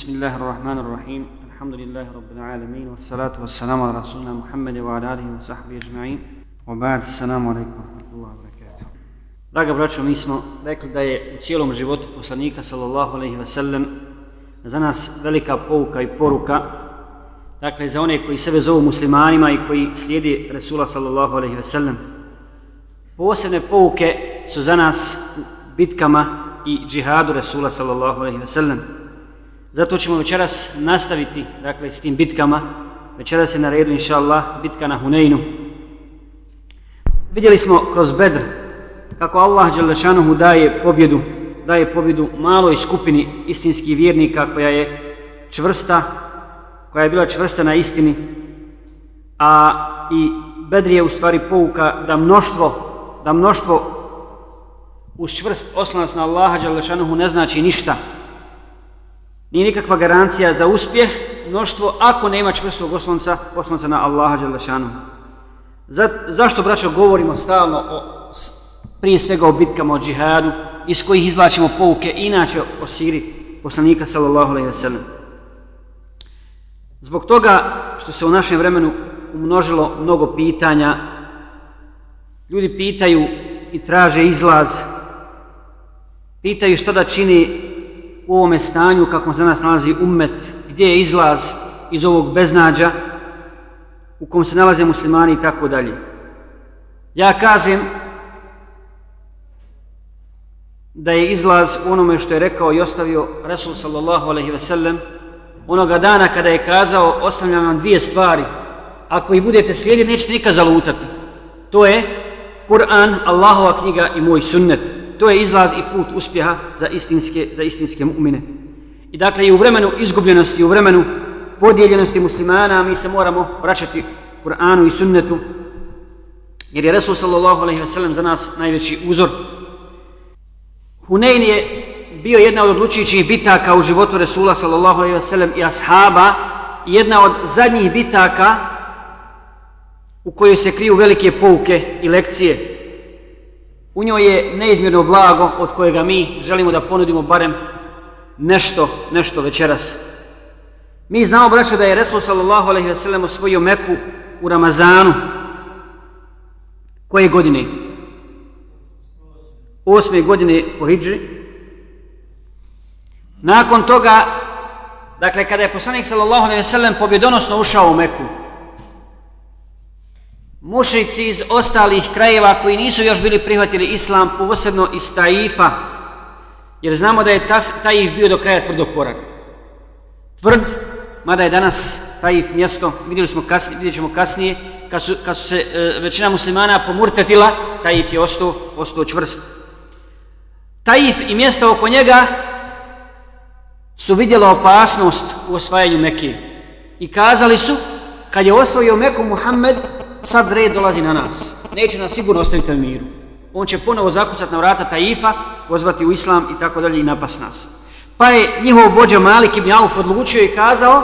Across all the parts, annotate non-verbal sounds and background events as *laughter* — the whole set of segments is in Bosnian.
بسم الله الرحمن الرحيم الحمد لله رب العالمين والصلاة والسلام على رسولنا محمد وعلى آله وصحبه أجمعين وبعد السلام عليكم ورحمة الله وبركاته Draga braćo, mi smo rekli da je u cijelom životu poslanika sallallahu alaihi ve sellem za nas velika pouka i poruka dakle za one koji sebe zovu muslimanima i koji slijedi Resula sallallahu alaihi ve sellem posebne pouke su za nas bitkama i džihadu Resula sallallahu alaihi ve sellem Zato ćemo večeras nastaviti dakle, s tim bitkama. Večeras je na redu, inša Allah, bitka na Huneinu. Vidjeli smo kroz Bedr kako Allah Đalešanuhu daje pobjedu, daje pobjedu maloj skupini istinskih vjernika koja je čvrsta, koja je bila čvrsta na istini. A i Bedr je u stvari pouka da mnoštvo, da mnoštvo uz čvrst oslanac na Allaha Đalešanuhu ne znači ništa nije nikakva garancija za uspjeh mnoštvo ako nema čvrstog oslonca, oslonca na Allaha Đelešanu. Za, zašto, braćo, govorimo stalno o, prije svega o bitkama, o džihadu, iz kojih izvlačimo pouke, inače o siri poslanika, sallallahu alaihi ve sellem. Zbog toga što se u našem vremenu umnožilo mnogo pitanja, ljudi pitaju i traže izlaz, pitaju što da čini u ovome stanju kako se danas nalazi ummet, gdje je izlaz iz ovog beznađa u kom se nalaze muslimani i tako dalje. Ja kažem da je izlaz onome što je rekao i ostavio Resul sallallahu alaihi ve sellem onoga dana kada je kazao ostavljam vam dvije stvari ako ih budete slijedili nećete nikad zalutati. To je Kur'an, Allahova knjiga i moj sunnet to je izlaz i put uspjeha za istinske, za istinske mu'mine. I dakle, i u vremenu izgubljenosti, u vremenu podijeljenosti muslimana, mi se moramo vraćati Kur'anu i sunnetu, jer je Resul sallallahu alaihi wasallam za nas najveći uzor. Hunein je bio jedna od odlučujućih bitaka u životu Resula sallallahu alaihi wasallam i ashaba, jedna od zadnjih bitaka u kojoj se kriju velike pouke i lekcije U njoj je neizmjerno blago od kojega mi želimo da ponudimo barem nešto, nešto večeras. Mi znamo, braće, da je Resul sallallahu alaihi ve sellem osvojio Meku u Ramazanu. Koje godine? Osme godine po Hidži. Nakon toga, dakle, kada je poslanik sallallahu alaihi ve sellem pobjedonosno ušao u Meku, mušici iz ostalih krajeva koji nisu još bili prihvatili islam, posebno iz Taifa, jer znamo da je Taif bio do kraja tvrdokoran. Tvrd, mada je danas Taif mjesto, vidjeli smo kasnije, vidjet ćemo kasnije, kad su, kad su se e, većina muslimana pomurtetila, Taif je ostao, ostao čvrst. Taif i mjesto oko njega su vidjela opasnost u osvajanju Mekije. I kazali su, kad je osvojio Meku Muhammed, sad red dolazi na nas. Neće nas sigurno ostaviti na miru. On će ponovo zakucati na vrata Taifa, pozvati u islam i tako dalje i napas nas. Pa je njihov vođa Malik ibn Auf odlučio i kazao,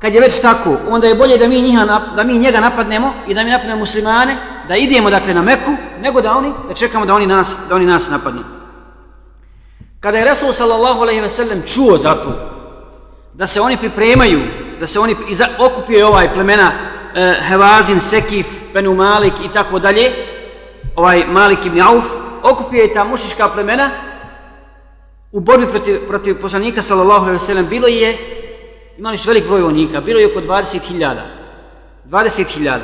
kad je već tako, onda je bolje da mi, njiha, da mi njega napadnemo i da mi napadnemo muslimane, da idemo dakle na Meku, nego da oni, da čekamo da oni nas, da oni nas napadnu. Kada je Resul sallallahu alaihi ve sellem čuo za to, da se oni pripremaju, da se oni okupio je ovaj plemena Eh, Hevazin, Sekif, Benu Malik i tako dalje, ovaj Malik ibn Auf, okupio je ta mušiška plemena u borbi protiv, protiv poslanika sallallahu alaihi ve sallam. Bilo je, imali su velik broj vojnika, bilo je oko 20.000. 20.000.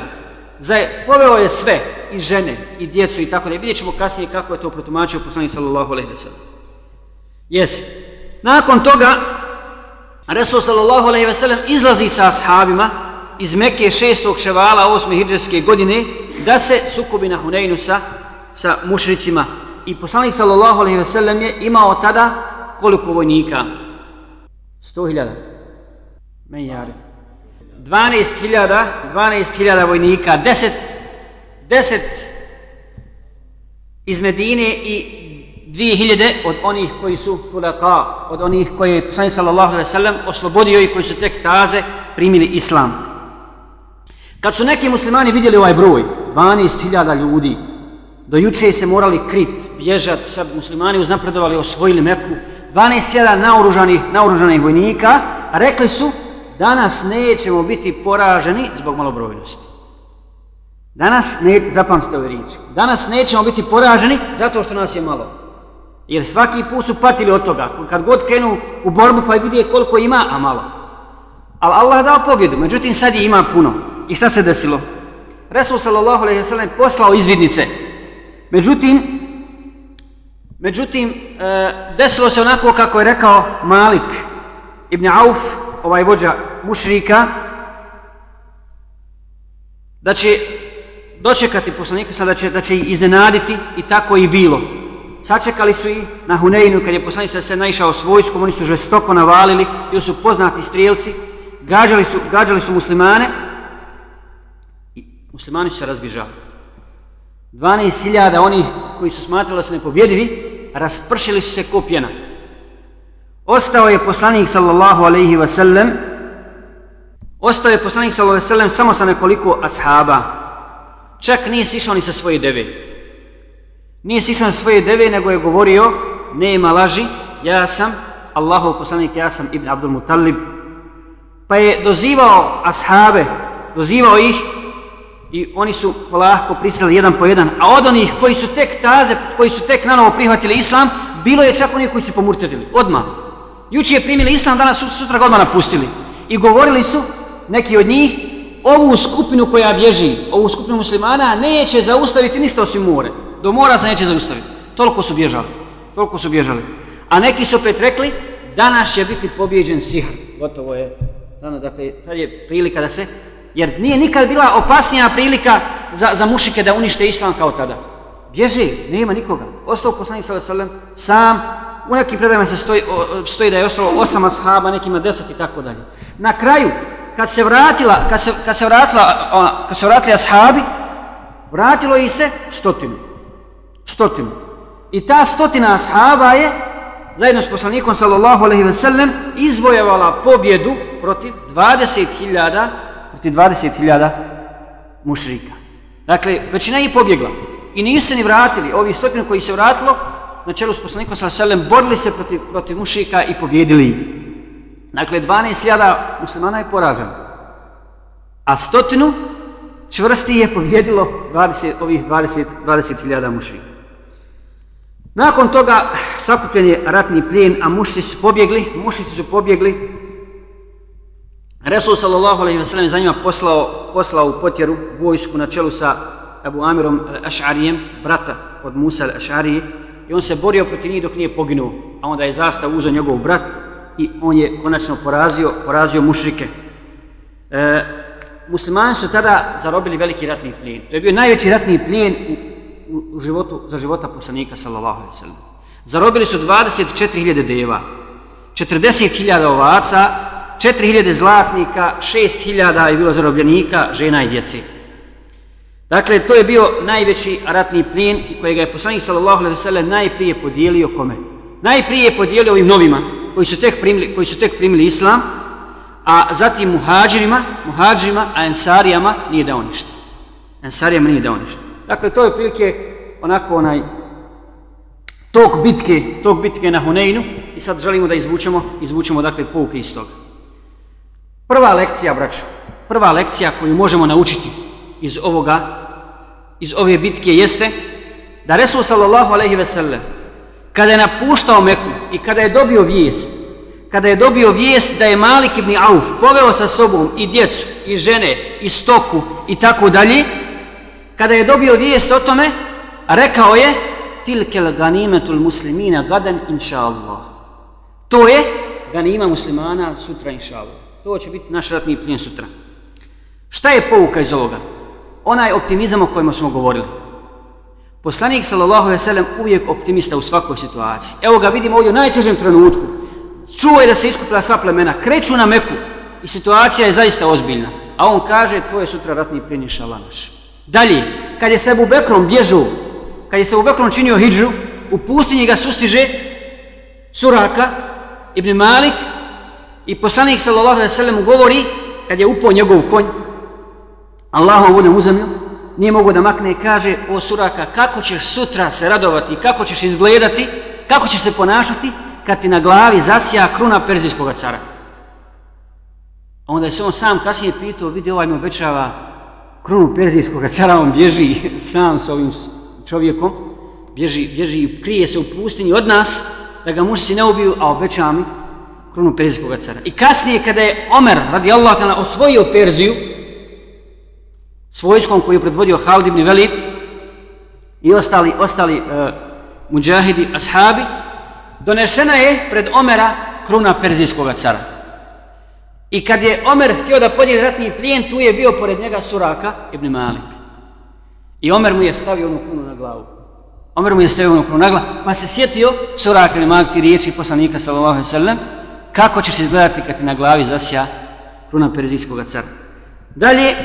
Za poveo je sve, i žene, i djecu i tako dalje. Vidjet ćemo kasnije kako je to protumačio poslanik sallallahu alaihi ve sallam. Jest. Nakon toga, Resul sallallahu alaihi ve sellem izlazi sa ashabima, iz Mekke šestog ševala osme hijđarske godine da se sukobi na Huneinu sa, sa mušricima. I poslanik sallallahu alaihi ve sellem je imao tada koliko vojnika? 100.000. Men jari. 12.000, 12.000 vojnika, 10, 10 iz Medine i 2000 od onih koji su tulaka, od onih koji je poslanik sallallahu alaihi ve sellem oslobodio i koji su tek taze primili islam. Kad su neki muslimani vidjeli ovaj broj, 12.000 ljudi, do juče se morali krit, bježat, sad muslimani uznapredovali, osvojili Meku, 12.000 naoružanih, naoružanih vojnika, rekli su danas nećemo biti poraženi zbog malobrojnosti. Danas, ne, zapamtite ove riječi, danas nećemo biti poraženi zato što nas je malo. Jer svaki put su patili od toga, kad god krenu u borbu pa vidi koliko ima, a malo. Ali Allah dao pobjedu, međutim sad je ima puno. I šta se desilo? Resul sallallahu alejhi ve sellem poslao izvidnice. Međutim, međutim, e, desilo se onako kako je rekao Malik ibn Auf, ovaj vođa mušrika, da će dočekati poslanika sada će, da će ih iznenaditi i tako i bilo. Sačekali su ih na Huneinu kad je poslanik se naišao s vojskom, oni su žestoko navalili, bili su poznati strijelci, gađali su, gađali su muslimane muslimani su se razbježali. 12.000 onih koji su smatrali da su nepobjedivi, raspršili su se kopjena. Ostao je poslanik sallallahu alaihi wa sallam, ostao je poslanik sallallahu alaihi wa sallam samo sa nekoliko ashaba. Čak nije sišao ni sa svoje deve. Nije sišao sa svoje deve, nego je govorio, nema laži, ja sam Allahov poslanik, ja sam Ibn Abdul Muttalib. Pa je dozivao ashabe, dozivao ih i oni su lahko prisili jedan po jedan. A od onih koji su tek taze, koji su tek na novo prihvatili islam, bilo je čak onih koji su pomurtedili. Odmah. Juči je primili islam, danas sutra ga odmah napustili. I govorili su, neki od njih, ovu skupinu koja bježi, ovu skupinu muslimana, neće zaustaviti ništa osim more. Do mora se neće zaustaviti. Toliko su bježali. Toliko su bježali. A neki su opet rekli, danas će biti pobjeđen sihr. Gotovo je. Dano, dakle, sad je prilika da se... Jer nije nikad bila opasnija prilika za, za mušike da unište islam kao tada. Bježi, nema nikoga. Ostao poslanik sallallahu alejhi ve sellem sam u nekim predajama se stoji, stoji da je ostalo osam ashaba, nekima deset i tako dalje. Na kraju, kad se vratila, kad se, kad se vratila, kad se vratili ashabi, vratilo ih se stotinu. Stotinu. I ta stotina ashaba je, zajedno s poslanikom sallallahu alejhi ve sellem, izvojevala pobjedu protiv 20.000 protiv 20.000 mušrika. Dakle, većina je pobjegla. I nisu se ni vratili. Ovi stotinu koji se vratilo, na čelu s poslanikom sa selem borili se protiv, protiv mušika i pobjedili Dakle, 12.000 muslimana je poraženo. A stotinu čvrsti je pobjedilo 20, ovih 20.000 20 mušika. Nakon toga sakupljen je ratni plijen, a mušici su pobjegli, mušici su pobjegli. Resul sallallahu alaihi wa sallam za njima poslao, poslao u potjeru vojsku na čelu sa Abu Amirom Ašarijem, brata od Musa al-Ašarije, i on se borio protiv njih dok nije poginuo, a onda je zastav uzeo njegov brat i on je konačno porazio, porazio mušrike. E, muslimani su tada zarobili veliki ratni plijen. To je bio najveći ratni plijen u, u, u životu, za života poslanika, sallallahu alaihi sallam. Zarobili su 24.000 deva, 40.000 ovaca, 4.000 zlatnika, 6.000 je bilo zarobljenika, žena i djeci. Dakle, to je bio najveći ratni plijen i kojega je poslanik sallallahu alejhi ve sellem najprije podijelio kome? Najprije je podijelio ovim novima koji su tek primili, koji su tek primili islam, a zatim muhadžirima, muhadžima, a ensarijama nije dao ništa. Ensarijama nije dao ništa. Dakle, to je prilike onako onaj tok bitke, tok bitke na Huneinu i sad želimo da izvučemo, izvučemo dakle pouke iz toga. Prva lekcija, braćo, prva lekcija koju možemo naučiti iz ovoga iz ove bitke jeste da Resul sallallahu alejhi ve sellem kada je napuštao Meku i kada je dobio vijest kada je dobio vijest da je Malik ibn Auf poveo sa sobom i djecu i žene i stoku i tako dalje kada je dobio vijest o tome rekao je tilkel ganimetul muslimina gadan inša Allah. To je ganima muslimana sutra inša Allah to će biti naš ratni plijen sutra šta je pouka iz ovoga onaj optimizam o kojem smo govorili. Poslanik sallallahu alejhi ve sellem uvijek optimista u svakoj situaciji. Evo ga vidimo ovdje u najtežem trenutku. Čuo je da se iskupila sva plemena, kreću na Meku i situacija je zaista ozbiljna. A on kaže, to je sutra ratni plijen inshallah naš. Dalje, kad je se Abu Bekrom bježao, kad je se Abu Bekrom činio hidžu, u pustinji ga sustiže Suraka ibn Malik i poslanik sallallahu alejhi ve sellem govori kad je upao njegov konj Allahom vodom u nije mogu da makne i kaže, o suraka, kako ćeš sutra se radovati, kako ćeš izgledati, kako ćeš se ponašati, kad ti na glavi zasija kruna perzijskog cara. A onda je se on sam kasnije pitao, vidi ovaj mi obećava krunu perzijskog cara, on bježi *laughs* sam s ovim čovjekom, bježi, bježi i krije se u pustinji od nas, da ga mušci ne ubiju, a obećava mi krunu perzijskog cara. I kasnije kada je Omer, radi Allah, osvojio Perziju, s vojskom koju je predvodio Halid ibn Velid i ostali, ostali e, muđahidi, ashabi, donešena je pred Omera kruna perzijskog cara. I kad je Omer htio da podijeli ratni plijen, tu je bio pored njega Suraka ibn Malik. I Omer mu je stavio onu krunu na glavu. Omer mu je stavio onu krunu na glavu, pa se sjetio Suraka ibn Malik ti riječi poslanika sallallahu alaihi sallam, kako će se izgledati kad ti na glavi zasja kruna perzijskog cara. Dalje,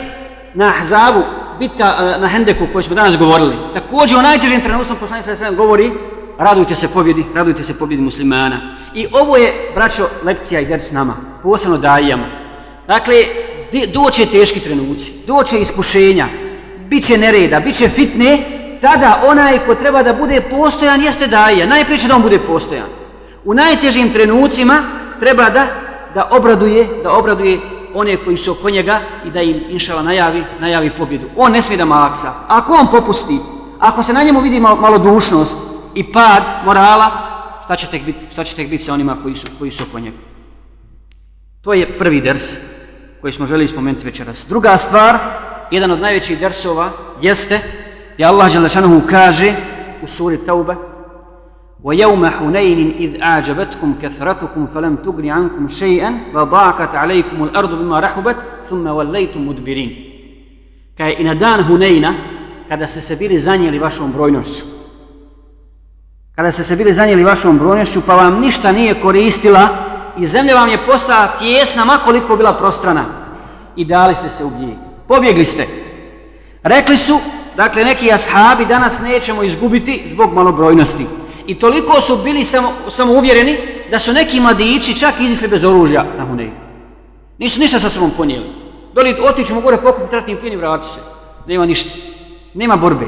na Ahzabu, bitka e, na Hendeku koju smo danas govorili, također u najtežim trenutom poslanik sallallahu alaihi govori, radujte se pobjedi, radujte se pobjedi muslimana. I ovo je, braćo, lekcija i der s nama, posebno dajama. Dakle, doće teški trenuci, doće iskušenja, bit će nereda, bit će fitne, tada onaj ko treba da bude postojan jeste daja. Najprije će da on bude postojan. U najtežim trenucima treba da, da obraduje, da obraduje one koji su oko njega i da im inšala najavi, najavi pobjedu. On ne smije da maksa. Ako on popusti, ako se na njemu vidi malo, malo dušnost i pad morala, šta će tek biti, šta će tek biti sa onima koji su, koji su oko njega. To je prvi ders koji smo želi spomenuti večeras. Druga stvar, jedan od najvećih dersova jeste je Allah Đelešanuhu kaže u suri Taube, وَيَوْمَ حُنَيْنٍ إِذْ أَعْجَبَتْكُمْ كَثْرَتُكُمْ فَلَمْ تُغْنِ عَنْكُمْ شَيْئًا وَضَاقَتْ عَلَيْكُمُ الْأَرْضُ بِمَا رَحُبَتْ ثُمَّ وَلَّيْتُمْ مُدْبِرِينَ Kaj i na dan Huneyna, kada ste se bili zanijeli vašom brojnošću, kada ste se bili zanijeli vašom brojnošću, pa vam ništa nije koristila i zemlja vam je postala tjesna, makoliko bila prostrana, i dali ste se u bijeg. Pobjegli ste. Rekli su, dakle, neki ashabi danas nećemo izgubiti zbog malobrojnosti. I toliko su bili samo, samo uvjereni da su neki mladići čak izišli bez oružja na Huneju. Nisu ništa sa sobom ponijeli. Doli otićemo gore pokupiti ratni plijen i vrati se. Nema ništa. Nema borbe.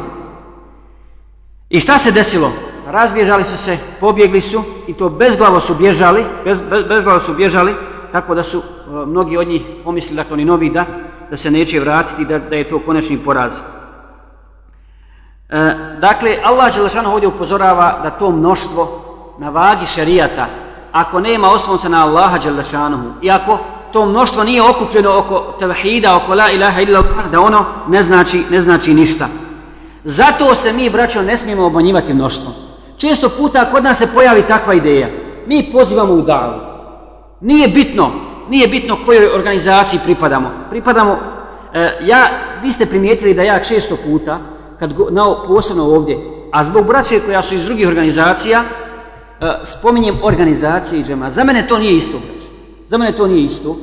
I šta se desilo? Razbježali su se, pobjegli su i to bezglavo su bježali, bez, bez, bezglavo su bježali, tako da su uh, mnogi od njih pomislili, dakle oni novi, da, da se neće vratiti, da, da je to konačni poraz. E, dakle, Allah Đelešanu ovdje upozorava da to mnoštvo na vagi šerijata, ako nema oslonca na Allaha Đelešanu, i ako to mnoštvo nije okupljeno oko tevhida, oko la ilaha illa Allah, da ono ne znači, ne znači ništa. Zato se mi, braćo, ne smijemo obmanjivati mnoštvo. Često puta kod nas se pojavi takva ideja. Mi pozivamo u davu. Nije bitno, nije bitno kojoj organizaciji pripadamo. Pripadamo, e, ja, vi ste primijetili da ja često puta, kad go, na, posebno ovdje, a zbog braće koja su iz drugih organizacija, uh, spominjem organizacije i džemat. Za mene to nije isto, braće. Za mene to nije isto.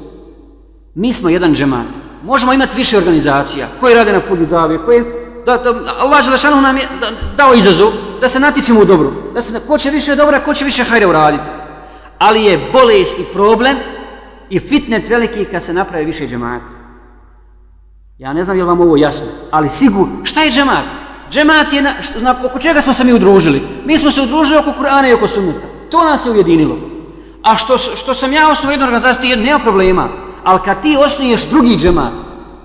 Mi smo jedan džemat. Možemo imati više organizacija koje rade na polju dave, koje, da, da, Allah Želešanu nam je da, dao izazov da se natičemo u dobru. Da se, ko će više dobra, ko će više hajde uraditi. Ali je bolest i problem i fitnet veliki kad se napravi više džemata. Ja ne znam je li vam ovo jasno, ali sigurno, šta je džemat? Džemat je, na, što, na, oko čega smo se mi udružili? Mi smo se udružili oko Kur'ana i oko Sunnuta. To nas je ujedinilo. A što, što sam ja osnovu jednu organizaciju, nema problema. Ali kad ti osniješ drugi džemat,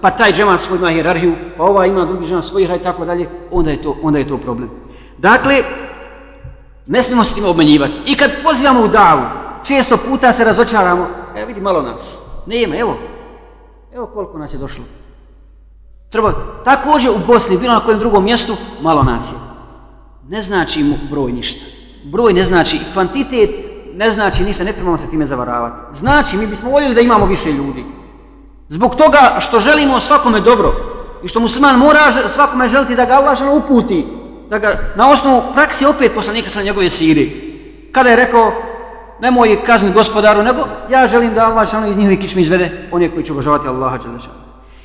pa taj džemat svoj ima hierarhiju, pa ova ima drugi džemat svoj i tako dalje, onda je, to, onda je to problem. Dakle, ne smijemo se tim obmenjivati. I kad pozivamo u davu, često puta se razočaramo, evo vidi malo nas. Nema, evo. Evo koliko nas je došlo. Treba, također u Bosni, bilo na kojem drugom mjestu, malo nas je. Ne znači mu broj ništa. Broj ne znači, kvantitet ne znači ništa, ne trebamo se time zavaravati. Znači, mi bismo voljeli da imamo više ljudi. Zbog toga što želimo svakome dobro i što musliman mora svakome želiti da ga Allah uputi, da ga na osnovu praksi opet poslanika sa njegove siri. Kada je rekao, nemoj kazniti gospodaru, nego ja želim da Allah iz njihovi kičmi izvede one koji će obožavati Allaha.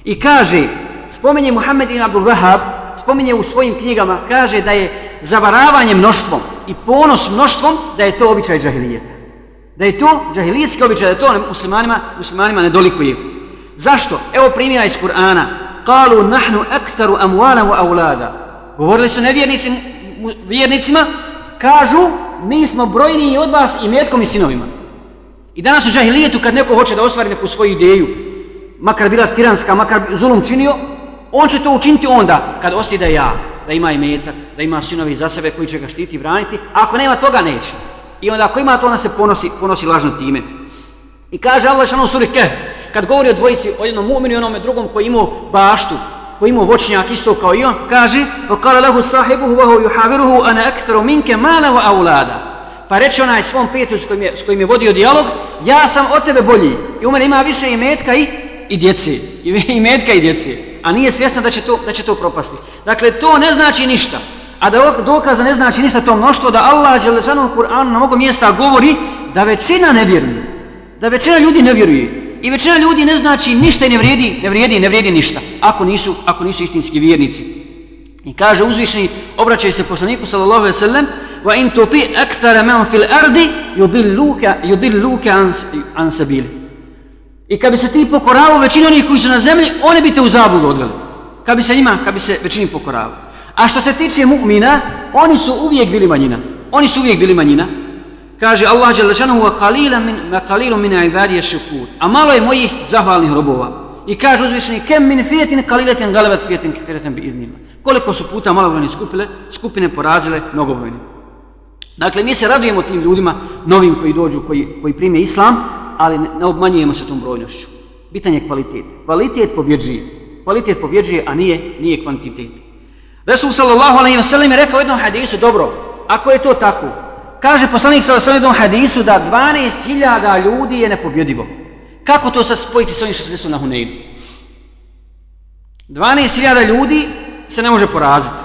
I kaže, spominje Muhammed ibn Abdul Wahab, spominje u svojim knjigama, kaže da je zavaravanje mnoštvom i ponos mnoštvom, da je to običaj džahilijeta. Da je to džahilijetski običaj, da je to muslimanima, muslimanima ne dolikuje. Zašto? Evo primjera iz Kur'ana. Kalu nahnu ektaru amuana wa aulada. Govorili su nevjernici, vjernicima, kažu, mi smo brojniji od vas i metkom i sinovima. I danas u džahilijetu kad neko hoće da ostvari neku svoju ideju, makar bila tiranska, makar zulum činio, on će to učiniti onda kad osti da ja, da ima i metak, da ima sinovi za sebe koji će ga štiti i braniti, a ako nema toga neće. I onda ako ima to, onda se ponosi, ponosi lažno time. I kaže Allah šanu suri Keh, kad govori o dvojici, o jednom mu'minu i onome drugom koji imao baštu, koji imao voćnjak isto kao i on, kaže وَقَالَ لَهُ صَاحِبُهُ وَهُ يُحَاوِرُهُ أَنَا أَكْثَرُ مِنْكَ مَالَهُ أَوْلَادَ Pa reče onaj svom prijatelju s kojim, je, s kojim je vodio dijalog, ja sam od tebe bolji i u mene ima više i metka i, i djece. *laughs* I, i metka i djece. A nije svjesna da će, to, da će to propasti. Dakle, to ne znači ništa. A da dokaza ne znači ništa to mnoštvo, da Allah Đelečanu u Kur'anu na mnogo mjesta govori da većina ne vjeruje. Da većina ljudi ne vjeruje. I većina ljudi ne znači ništa i ne vrijedi, ne vrijedi, ne vrijedi ništa, ako nisu, ako nisu istinski vjernici. I kaže uzvišeni, obraćaj se poslaniku sallallahu alejhi ve sellem: "Wa in tuti akthara man fil ardi yudilluka yudilluka an, an sabili." I kad bi se ti pokoravao većini onih koji su na zemlji, oni bi te u zabludu odveli. Kad bi se njima, kad bi se većini pokoravao. A što se tiče mu'mina, oni su uvijek bili manjina. Oni su uvijek bili manjina. Kaže Allah dželle šanu wa qalilan min ma qalilun min ibadi yashkur. A malo je mojih zahvalnih robova. I kaže uzvišeni kem min fiyatin qalilatin galabat fiyatin kathiratan bi idnillah. Koliko su puta malobrojne skupile, skupine porazile mnogobrojne. Dakle, mi se radujemo tim ljudima, novim koji dođu, koji, koji prime islam, ali ne, obmanjujemo se tom brojnošću. Bitan je kvalitet. Kvalitet pobjeđuje. Kvalitet pobjeđuje, a nije, nije kvantitet. Resul sallallahu alaihi wa sallam je rekao u jednom hadisu, dobro, ako je to tako, kaže poslanik sallallahu sa jednom hadisu da 12.000 ljudi je nepobjedivo. Kako to sad spojiti sa onim što se desilo na Huneinu? 12.000 ljudi se ne može poraziti.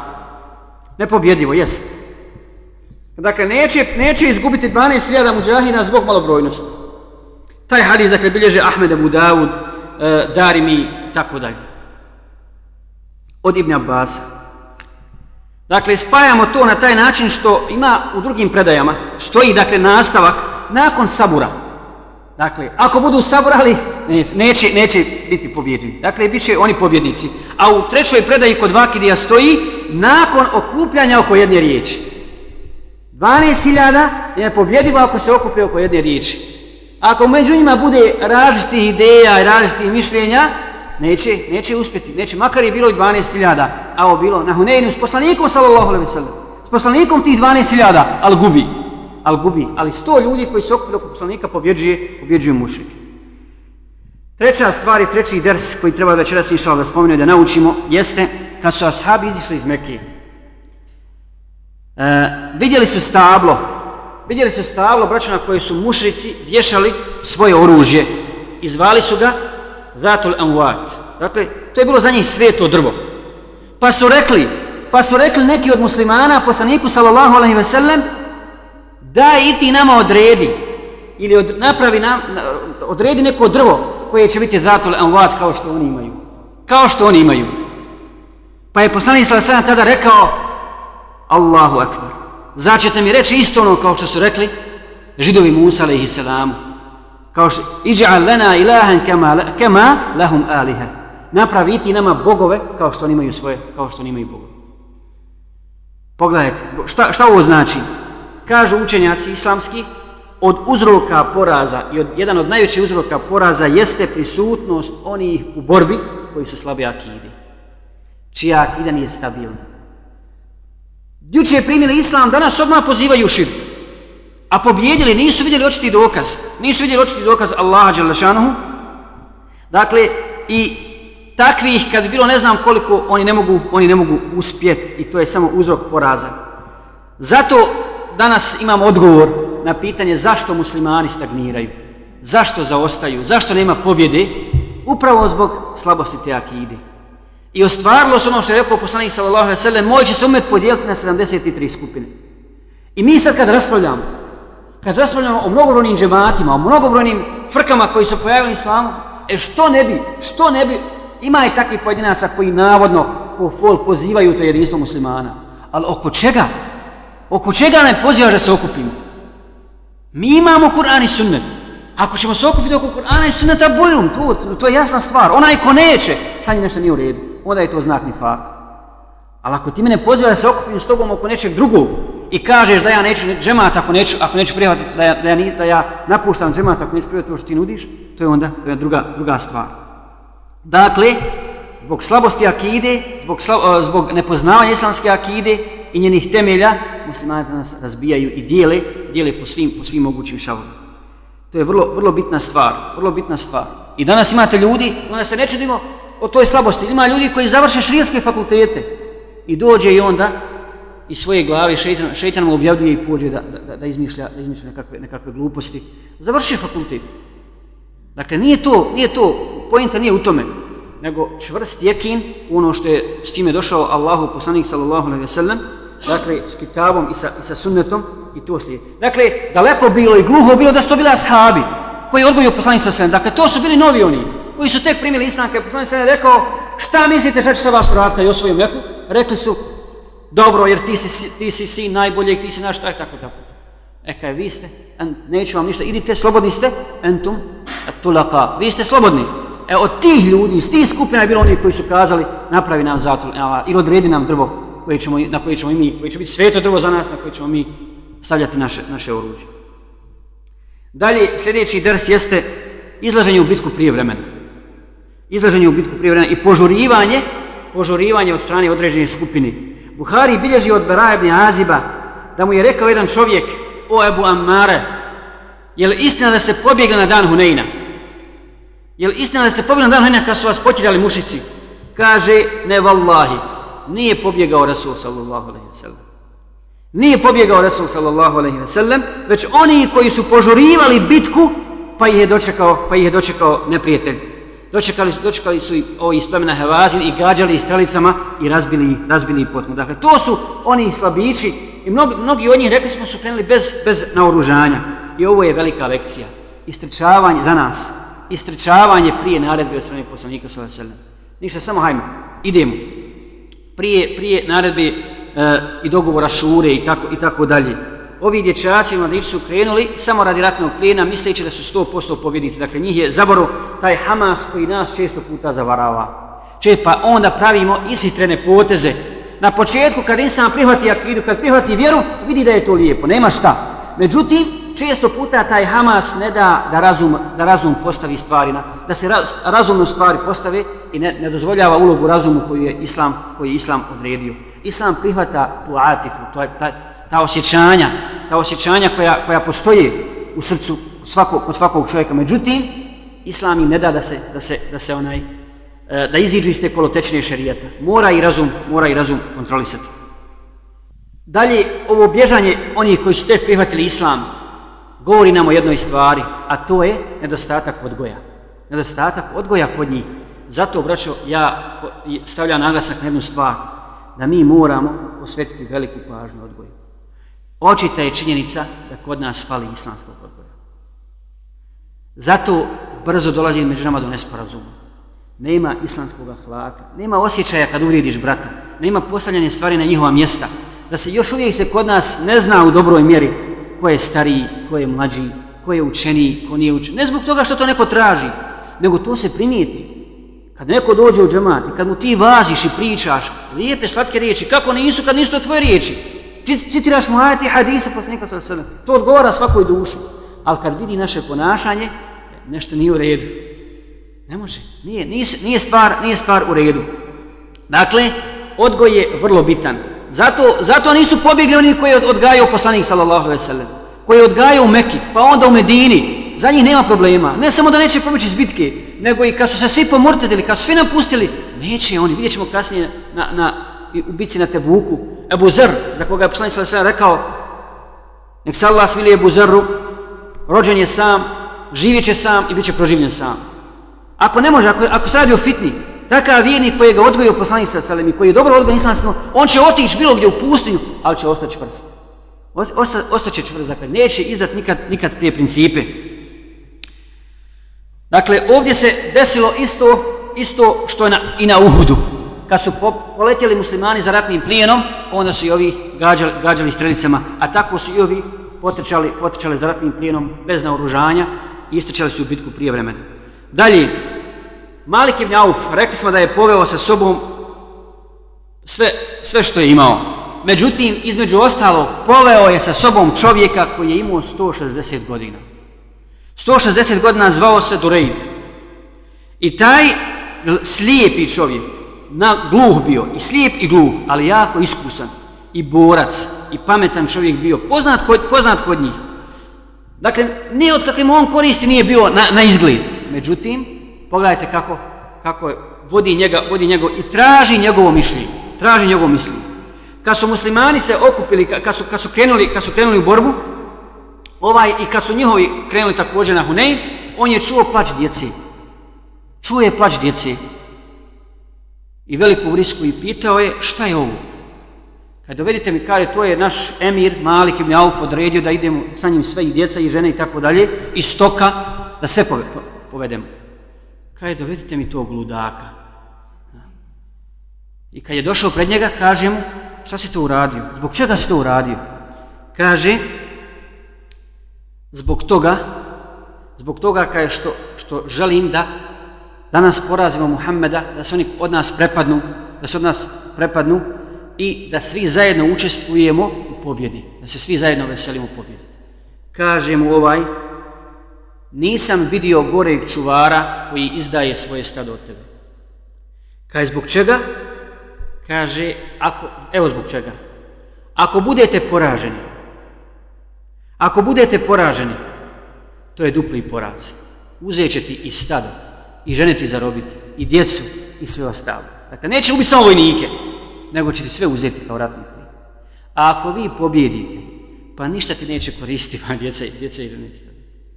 Nepobjedivo, jest. Dakle, neće, neće izgubiti 12.000 muđahina zbog malobrojnosti. Taj hadis, dakle, bilježe Ahmed Abu Dawud, e, Darimi, tako dalje. Od Ibn Abbasa. Dakle, spajamo to na taj način što ima u drugim predajama, stoji, dakle, nastavak nakon sabura. Dakle, ako budu saburali, neće, neće, neće biti pobjedni. Dakle, bit će oni pobjednici. A u trećoj predaji kod Vakidija stoji nakon okupljanja oko jedne riječi. 12.000 je pobjedivo ako se okupe oko jedne riječi. Ako među njima bude različitih ideja i različitih mišljenja, neće, neće uspjeti, neće, makar je bilo i 12.000, a ovo bilo na Huneinu s poslanikom, sallallahu alaihi sallam, s poslanikom tih 12.000, ali gubi, ali gubi, ali sto ljudi koji se okupili oko poslanika pobjeđuje, pobjeđuju mušike. Treća stvar i treći ders koji treba večeras išao da spomenu da naučimo, jeste kad su ashabi izišli iz Mekije. E, vidjeli su stablo, vidjeli se stavlo braća na koje su mušrici vješali svoje oružje i zvali su ga Zatul Anwat. Dakle, to je bilo za njih sveto drvo. Pa su rekli, pa su rekli neki od muslimana, poslaniku sallallahu alaihi ve sellem, da i ti nama odredi, ili od, napravi nam, odredi neko drvo koje će biti Zatul Anwat kao što oni imaju. Kao što oni imaju. Pa je poslanik sallallahu alaihi ve sellem tada rekao, Allahu akbar. Začete mi reći isto ono kao što su rekli židovi Musa alaihi salam. kao što iđa'al lana ilahan kama, kama lahum aliha. Napraviti nama bogove kao što oni imaju svoje, kao što oni imaju bogove. Pogledajte, šta, šta ovo znači? Kažu učenjaci islamski, od uzroka poraza i od, jedan od najvećih uzroka poraza jeste prisutnost onih u borbi koji su slabi akidi. Čija akida nije stabilna. Juče je primili islam, danas odmah pozivaju širk. a pobjedili, nisu vidjeli očiti dokaz. Nisu vidjeli očiti dokaz Allaha Đalešanuhu. Dakle, i takvih, kad bi bilo ne znam koliko, oni ne mogu, oni ne mogu uspjeti i to je samo uzrok poraza. Zato danas imam odgovor na pitanje zašto muslimani stagniraju. Zašto zaostaju? Zašto nema pobjede? Upravo zbog slabosti te akide. I ostvarilo se ono što je rekao poslanik sallallahu alejhi ve sellem, moj će se umet podijeliti na 73 skupine. I mi sad kad raspravljamo, kad raspravljamo o mnogobrojnim džematima, o mnogobrojnim frkama koji su pojavili islamu, e što ne bi, što ne bi, ima i takvih pojedinaca koji navodno po fol pozivaju to jedinstvo muslimana. Ali oko čega? Oko čega ne poziva da se okupimo? Mi imamo Kur'an i sunnet. Ako ćemo se okupiti oko Kur'ana i sunneta, bojom, to, to je jasna stvar. Onaj ko neće, sad nešto nije u redu. Onda je to znak nifaka. Ali ako ti mene poziva da se okupim s tobom oko nečeg drugog, i kažeš da ja neću džemat ako neću, ako neću prihvatiti, da ja, da, ja, da ja napuštam džemat ako neću prihvatiti to što ti nudiš, to je onda to je druga, druga stvar. Dakle, zbog slabosti akide, zbog, slab, e, zbog nepoznavanja islamske akide i njenih temelja, muslimani nas razbijaju i dijele, dijele po svim, po svim mogućim šalovima. To je vrlo, vrlo bitna stvar, vrlo bitna stvar. I danas imate ljudi, onda se ne čudimo o toj slabosti. Ima ljudi koji završe šrijanske fakultete i dođe i onda iz svoje glave šeitan, šeitan mu objavljuje i pođe da, da, da, izmišlja, da izmišlja nekakve, nekakve gluposti. Završi fakultet. Dakle, nije to, nije to, pojenta nije u tome, nego čvrst jekin ono što je s time došao Allahu poslanik sallallahu alaihi ve sellem, dakle, s kitabom i sa, i sa sunnetom, i to slijedi. Dakle, daleko bilo i gluho bilo da su to bili ashabi, koji odgojio poslanik sallallahu alaihi ve sellem. Dakle, to su bili novi oni, koji su tek primili islamke, poslanik sallallahu alaihi sallam rekao, šta mislite, šta će se vas vratiti i osvojim meku? Rekli su, dobro, jer ti si, ti si sin najboljeg, ti si naš, tako, tako, tako. E kaj, vi ste, en, neću vam ništa, idite, slobodni ste, entum, tulaka, vi ste slobodni. E, od tih ljudi, iz tih skupina je bilo oni koji su kazali, napravi nam zatvor, ili odredi nam drvo koje ćemo, na koje ćemo i mi, koje će biti sveto drvo za nas, na koje ćemo mi stavljati naše, naše oruđe. Dalje, sljedeći ders jeste izlaženje u bitku prije vremena. Izlaženje u bitku prije vremena i požurivanje, požurivanje od strane određene skupine. Buhari bilježi od Bera ibn Aziba da mu je rekao jedan čovjek, o Ebu Ammare, je li istina da ste pobjegli na dan Huneyna? Je li istina da ste pobjegli na dan Huneyna kad su vas potjerali mušici? Kaže, ne vallahi, nije pobjegao Rasul sallallahu alaihi wa sallam. Nije pobjegao Rasul sallallahu alaihi wa sallam, već oni koji su požurivali bitku, pa ih je dočekao, pa ih je dočekao neprijatelj dočekali, dočekali su i ovi iz plemena Hevazin i gađali strelicama i razbili, razbili potmu. Dakle, to su oni slabići i mnogi, mnogi od njih, rekli smo, su krenuli bez, bez naoružanja. I ovo je velika lekcija. Istričavanje za nas. Istričavanje prije naredbe od strane poslanika s.a.v. Ništa, samo hajmo, idemo. Prije, prije naredbe e, i dogovora šure i tako, i tako dalje ovi dječaci mladići su krenuli samo radi ratnog plijena misleći da su 100% pobjednici. Dakle, njih je zaboru taj Hamas koji nas često puta zavarava. Če pa onda pravimo isitrene poteze. Na početku kad insan prihvati akidu, kad prihvati vjeru, vidi da je to lijepo, nema šta. Međutim, često puta taj Hamas ne da da razum, da razum postavi stvari, na, da se raz, razumno stvari postave i ne, ne dozvoljava ulogu razumu koji je Islam, koji je Islam odredio. Islam prihvata tu atifu, to je taj, ta osjećanja, ta osjećanja koja, koja postoje u srcu svakog, kod svakog čovjeka. Međutim, Islam im ne da da se, da se, da se onaj, e, da iziđu iz te kolotečne šerijeta. Mora i razum, mora i razum kontrolisati. Dalje, ovo bježanje onih koji su tek prihvatili Islam, govori nam o jednoj stvari, a to je nedostatak odgoja. Nedostatak odgoja kod njih. Zato, braćo, ja stavljam naglasak na jednu stvar, da mi moramo posvetiti veliku pažnju odgoju. Očita je činjenica da kod nas fali islamskog odgoja. Zato brzo dolazi među nama do nesporazuma. Nema islamskog ahlaka, nema osjećaja kad uvrijediš brata, nema postavljanje stvari na njihova mjesta, da se još uvijek se kod nas ne zna u dobroj mjeri ko je stariji, ko je mlađi, ko je učeniji, ko nije učeniji. Ne zbog toga što to neko traži, nego to se primijeti. Kad neko dođe u džemat i kad mu ti vaziš i pričaš lijepe, slatke riječi, kako nisu kad nisu to tvoje riječi, Ti citiraš mu ajati hadisa poslanika sa sallam. To odgovara svakoj duši. Ali kad vidi naše ponašanje, nešto nije u redu. Ne može. Nije, nije, nije, stvar, nije stvar u redu. Dakle, odgoj je vrlo bitan. Zato, zato nisu pobjegli oni koji odgajaju poslanik sallallahu alaihi sallam. Koji odgajaju u Mekki, pa onda u Medini. Za njih nema problema. Ne samo da neće pomoći iz bitke, nego i kad su se svi pomortetili, kad su svi napustili, neće oni. Vidjet ćemo kasnije na, na, u bici na Tebuku, Ebu Zer, za koga je poslanik sallallahu alejhi rekao, nek se Allah smili Ebu Zerru, rođen je sam, živit će sam i bit će proživljen sam. Ako ne može, ako, ako se radi o fitni, takav vjernik koji ga odgojio poslanik sallallahu alejhi koji je dobro odgojen islamskom, on će otići bilo gdje u pustinju, ali će ostati čvrst. Osta, ostaće čvrst, dakle, neće izdat nikad, nikad te principe. Dakle, ovdje se desilo isto, isto što je na, i na Uhudu kad su poletjeli muslimani za ratnim plijenom, onda su i ovi gađali, gađali strelicama, a tako su i ovi potrčali, potrčali za ratnim plijenom bez naoružanja i istrčali su u bitku prije vremena. Dalje, Malik ibn Auf, rekli smo da je poveo sa sobom sve, sve što je imao. međutim, između ostalog, poveo je sa sobom čovjeka koji je imao 160 godina. 160 godina zvao se Dureid. I taj slijepi čovjek, na gluh bio, i slijep i gluh, ali jako iskusan, i borac, i pametan čovjek bio, poznat kod, poznat kod njih. Dakle, ne od kakvim on koristi nije bio na, na izgled. Međutim, pogledajte kako, kako vodi njega, vodi njegov, i traži njegovo mišljenje. Traži njegovo mišljenje. Kad su muslimani se okupili, kad su, kad su, krenuli, kad su krenuli u borbu, ovaj, i kad su njihovi krenuli također na Hunej, on je čuo plać djeci. Čuje plać djeci. I veliku risku i pitao je, šta je ovo? Kad dovedite mi, kaže, to je naš emir, Malik ibn Auf, odredio da idemo sa njim sve i djeca i žene i tako dalje, i stoka, da sve povedemo. Kaže, dovedite mi tog ludaka. I kad je došao pred njega, kaže mu, šta si to uradio? Zbog čega si to uradio? Kaže, zbog toga, zbog toga kaže što, što želim da danas porazimo Muhammeda, da se oni od nas prepadnu, da se od nas prepadnu i da svi zajedno učestvujemo u pobjedi, da se svi zajedno veselimo u pobjedi. Kaže mu ovaj, nisam vidio goreg čuvara koji izdaje svoje stado od tebe. Kaže, zbog čega? Kaže, ako, evo zbog čega. Ako budete poraženi, ako budete poraženi, to je dupli poraz. Uzet će ti i stado, i žene ti zarobiti, i djecu, i sve ostalo. Dakle, neće ubiti samo vojnike, nego će ti sve uzeti kao ratni plin. A ako vi pobjedite, pa ništa ti neće koristiti, *laughs* pa djeca, djeca i žene.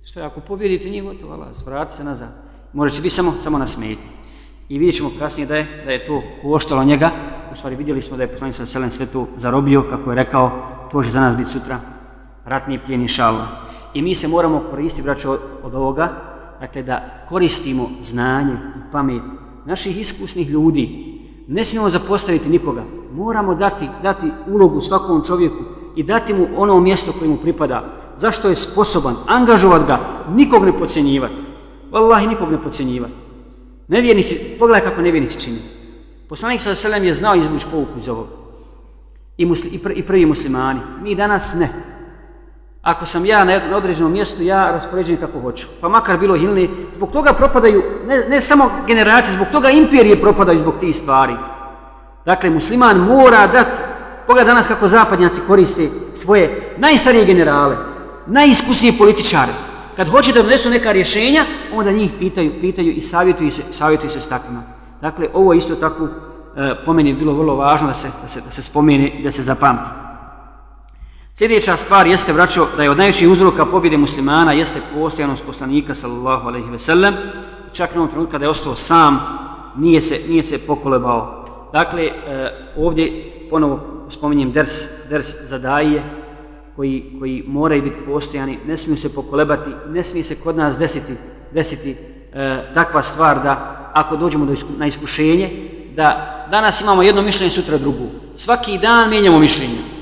Što je, ako pobjedite njih, gotovo, Allah, vrati se nazad. Može će biti samo, samo na smetnju. I vidjet ćemo kasnije da je, da je to koštalo njega. U stvari vidjeli smo da je poslanik sa Selem sve to zarobio, kako je rekao, to će za nas biti sutra ratni plijen i šalva. I mi se moramo koristiti, braćo, od ovoga, dakle da koristimo znanje i pamet naših iskusnih ljudi. Ne smijemo zapostaviti nikoga. Moramo dati, dati ulogu svakom čovjeku i dati mu ono mjesto koje mu pripada. Zašto je sposoban? Angažovat ga, nikog ne podcjenjivati. Wallahi, nikog ne podcjenjivati. Nevjernici, pogledaj kako nevjernici čini. Poslanik sa selem je znao izvući pouku iz ovoga. I, musli, i, pr, I prvi muslimani. Mi danas ne. Ako sam ja na, na određenom mjestu, ja raspoređujem kako hoću. Pa makar bilo hilni, zbog toga propadaju, ne, ne samo generacije, zbog toga imperije propadaju zbog tih stvari. Dakle, musliman mora dati, pogledaj danas kako zapadnjaci koriste svoje najstarije generale, najiskusnije političare. Kad hoće da donesu neka rješenja, onda njih pitaju, pitaju i savjetuju se, savjetuju se s takvima. Dakle, ovo isto tako e, po meni je bilo vrlo važno da se, da se, da se spomeni, da se zapamti. Sljedeća stvar jeste, vraćo, da je od najvećih uzroka pobjede muslimana jeste postojanost poslanika, sallallahu alaihi ve sellem. Čak na ovom trenutku kada je ostao sam, nije se, nije se pokolebao. Dakle, e, ovdje ponovo spominjem ders, ders za daje, koji, koji moraju biti postojani, ne smiju se pokolebati, ne smije se kod nas desiti, desiti e, takva stvar da ako dođemo do isku, na iskušenje, da danas imamo jedno mišljenje, sutra drugu. Svaki dan mijenjamo mišljenje.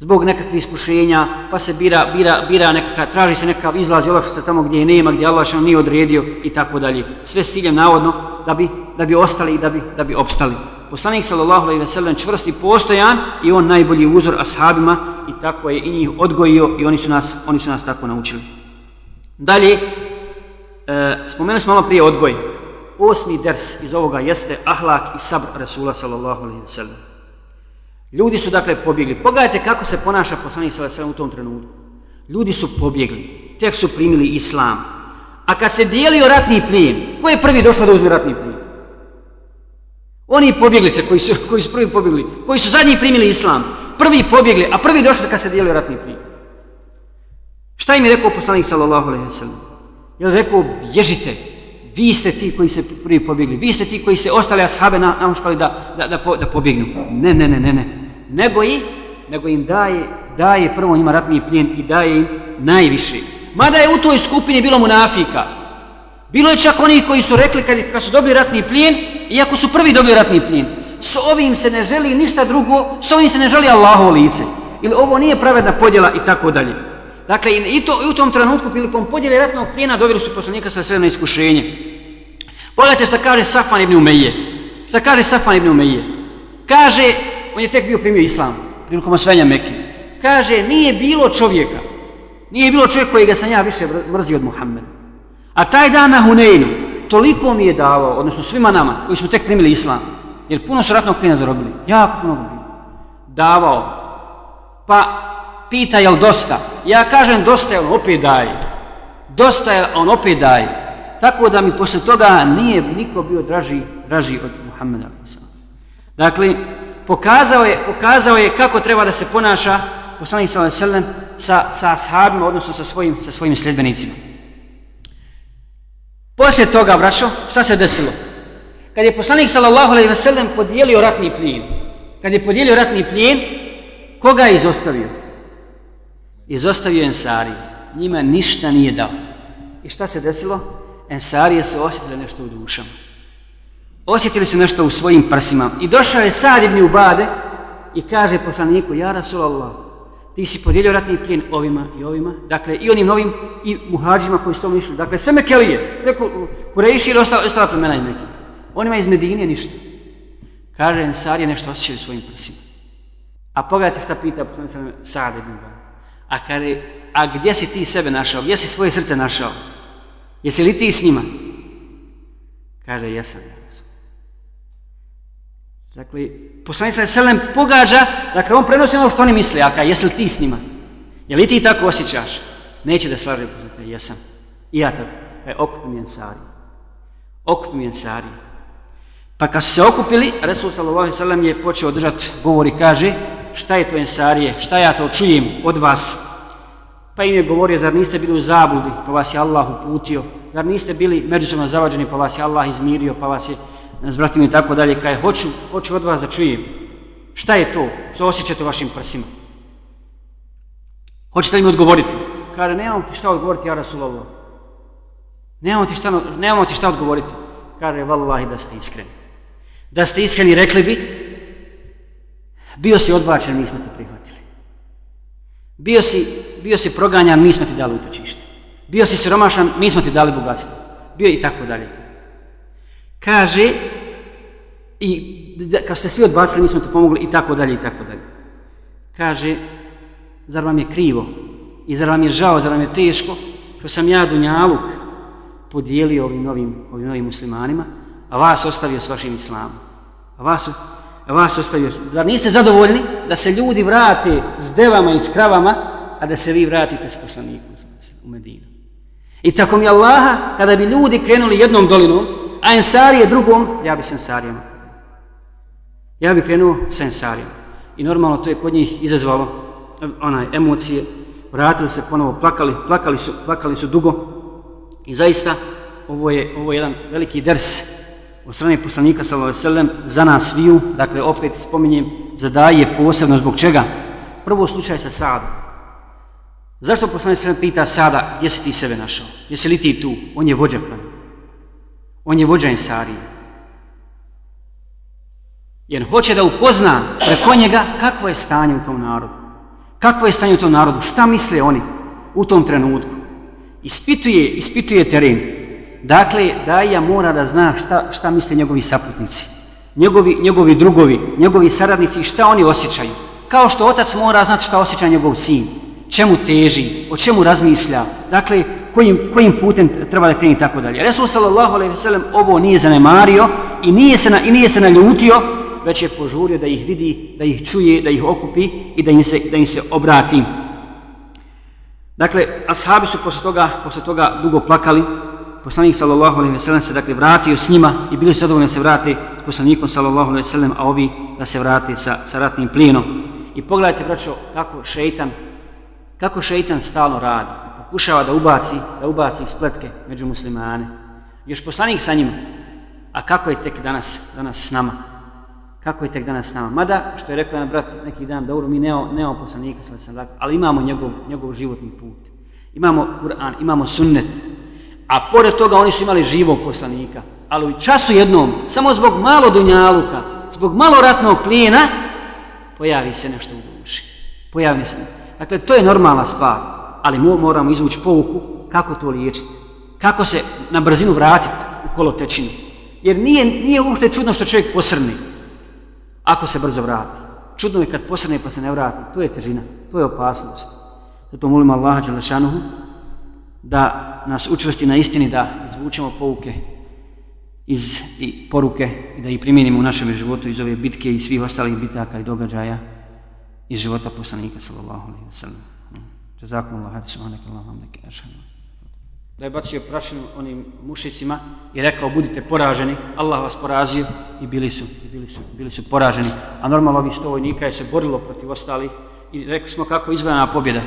Zbog nekakvih iskušenja, pa se bira, bira, bira nekakav, traži se nekakav izlaz i se tamo gdje je nema, gdje Allah što nije odredio i tako dalje. Sve s ciljem navodno da bi, da bi ostali i da bi, da bi opstali. Poslanik sallallahu alejhi ve sellem čvrsti postojan i on najbolji uzor ashabima i tako je i njih odgojio i oni su nas oni su nas tako naučili. Dalje e, spomenuli smo malo prije odgoj. Osmi ders iz ovoga jeste ahlak i sabr Rasula sallallahu alejhi ve sellem. Ljudi su dakle pobjegli. Pogledajte kako se ponaša poslanik sallallahu alejhi ve u tom trenutku. Ljudi su pobjegli. Tek su primili islam. A kad se dijelio ratni plijen, ko je prvi došao da uzme ratni plijen? Oni pobjeglice koji su, *laughs* koji su prvi pobjegli, koji su zadnji primili islam, prvi pobjegli, a prvi došli kad se dijelio ratni plijen. Šta im je rekao poslanik sallallahu alaihi wa sallam? Je li rekao, bježite, vi ste ti koji se prvi pobjegli, vi ste ti koji se ostali ashabe na, na školi da, da, da, po, da pobjegnu. Ne, ne, ne, ne, ne. Nego, i, nego im daje, daje prvo njima ratni plijen i daje im najviše. Mada je u toj skupini bilo munafika, Bilo je čak oni koji su rekli kad, kad su dobili ratni plijen, iako su prvi dobili ratni plijen, s ovim se ne želi ništa drugo, s ovim se ne želi Allahovo lice. Ili ovo nije pravedna podjela i tako dalje. Dakle, i, to, i u tom trenutku, prilikom podjele ratnog plijena, dobili su poslanika sa sve na iskušenje. Pogledajte što kaže Safan ibn Umeije. Što kaže Safan ibn Umeije? Kaže, on je tek bio primio islam. prilikom osvajanja Mekke. Kaže, nije bilo čovjeka, nije bilo čovjeka koji ga sam ja više mrzio od Muhammeda. A taj dan na Huneinu, toliko mi je davao, odnosno svima nama, koji smo tek primili islam, jer puno su ratnog plina zarobili, jako puno bi davao, pa pita jel dosta, ja kažem dosta, on opet daje, dosta je, on opet daje, tako da mi posle toga nije niko bio draži, draži od Muhammeda. Dakle, pokazao je, pokazao je kako treba da se ponaša poslanik sallallahu alejhi ve sellem sa sa ashabima odnosno sa svojim sa svojim sledbenicima. Poslije toga, braćo, šta se desilo? Kad je poslanik sallallahu alejhi ve sellem podijelio ratni plijen, kad je podijelio ratni plijen, koga je izostavio? Izostavio Ensari. Njima ništa nije dao. I šta se desilo? Ensarije su osjetili nešto u dušama. Osjetili su nešto u svojim prsima. I došao je Sad ibn Ubade i kaže poslaniku, ja Rasulallah, ti si podijelio ratni plijen ovima i ovima, dakle i onim novim i muhađima koji su tomu išli, dakle sve Mekelije, preko Kurejši ili ostala, ostala plemena i Mekelije. Onima iz Medinije ništa. Kaže, Ensarije nešto osjećaju u svojim prsima. A pogledajte šta pita Sad ibn Ubade. A kare, a gdje si ti sebe našao? Gdje si svoje srce našao? Jesi li ti s njima? Kaže, jesam. Dakle, poslanik sa selem pogađa, dakle, on prenosi ono što oni misle, a kaj, jesi li ti s njima? Je li ti tako osjećaš? Neće da slaže, kaže, jesam. I ja tako, kaj, okupim jensari. Okupim jensari. Pa kad su se okupili, Resul sallallahu sallam je počeo držati govor i kaže, šta je to ensarije, šta ja to čujem od vas? Pa im je govorio, zar niste bili u zabludi, pa vas je Allah uputio? Zar niste bili međusobno zavađeni, pa vas je Allah izmirio, pa vas je s bratima i tako dalje, kaj hoću, hoću od vas da čujem. Šta je to što osjećate u vašim prsima? Hoćete li mi odgovoriti? Kaže, nemam ti šta odgovoriti, ja Rasulallah. Nemamo ti šta, nemamo ti šta odgovoriti. Kaže, vallahi da ste iskreni. Da ste iskreni, rekli bi, bio si odbačen, mi smo te prihvatili. Bio si, bio si proganjan, mi smo ti dali utočište. Bio si siromašan, mi smo ti dali bogatstvo. Bio i tako dalje kaže i kad ste svi odbacili, mi smo te pomogli i tako dalje i tako dalje. Kaže, zar vam je krivo i zar vam je žao, zar vam je teško što sam ja Dunjaluk podijelio ovim novim, ovim novim muslimanima, a vas ostavio s vašim islamom. A vas, vas ostavio, zar niste zadovoljni da se ljudi vrate s devama i s kravama, a da se vi vratite s poslanikom u Medinu. I tako mi Allaha, kada bi ljudi krenuli jednom dolinom, a Ensarije drugom, ja bi s Ensarijama. Ja bi krenuo s Ensarijama. I normalno to je kod njih izazvalo onaj emocije. Vratili se ponovo, plakali, plakali su, plakali su dugo. I zaista ovo je, ovo je jedan veliki ders od strane poslanika sallallahu za nas sviju, dakle opet spominjem zadaje posebno zbog čega? Prvo slučaj sa Sadom. Zašto poslanik sallallahu pita Sada, gdje si ti sebe našao? Jesi li ti tu? On je vođa pravi. On je vođa Ensarije. Jer hoće da upozna preko njega kakvo je stanje u tom narodu. Kakvo je stanje u tom narodu, šta misle oni u tom trenutku. Ispituje, ispituje teren. Dakle, Daja mora da zna šta, šta misle njegovi saputnici, njegovi, njegovi drugovi, njegovi saradnici i šta oni osjećaju. Kao što otac mora znati šta osjeća njegov sin, čemu teži, o čemu razmišlja. Dakle, kojim, kojim putem treba da kreni tako dalje. Resul sallallahu alaihi ve ovo nije zanemario i nije se na, i nije se naljutio, već je požurio da ih vidi, da ih čuje, da ih okupi i da im se da im se obrati. Dakle, ashabi su posle toga, posle toga dugo plakali. Poslanik sallallahu alejhi ve sellem se dakle vratio s njima i bili su zadovoljni da se vrate s poslanikom sallallahu alejhi ve sellem, a ovi da se vrate sa sa ratnim plinom. I pogledajte braćo kako šejtan kako šejtan stalno radi pokušava da ubaci, da ubaci spletke među muslimane. Još poslanik sa njima. A kako je tek danas, danas s nama? Kako je tek danas s nama? Mada, što je rekao jedan brat neki dan, dobro, mi nemamo, nemamo poslanika, sam sam rekao, ali imamo njegov, njegov životni put. Imamo Kur'an, imamo sunnet. A pored toga oni su imali živog poslanika. Ali u času jednom, samo zbog malo dunjaluka, zbog malo ratnog plijena, pojavi se nešto u duši. Pojavi se. Dakle, to je normalna stvar ali moramo izvući pouku kako to liječiti. Kako se na brzinu vratiti u kolotečinu. Jer nije, nije uopšte čudno što čovjek posrni ako se brzo vrati. čudno je kad posrne pa se ne vrati. To je težina, to je opasnost. Zato molim Allaha Đelešanuhu da nas učvrsti na istini, da izvučemo pouke iz i poruke i da ih primjenimo u našem životu iz ove bitke i svih ostalih bitaka i događaja iz života poslanika sallallahu alejhi ve sellem. Jazakumullahu khairan subhanakallahu wa bihamdika da je bacio prašinu onim mušicima i rekao budite poraženi, Allah vas porazio i bili su, i bili su, bili su poraženi. A normalno ovih sto vojnika je se borilo protiv ostalih i rekli smo kako izgledana pobjeda,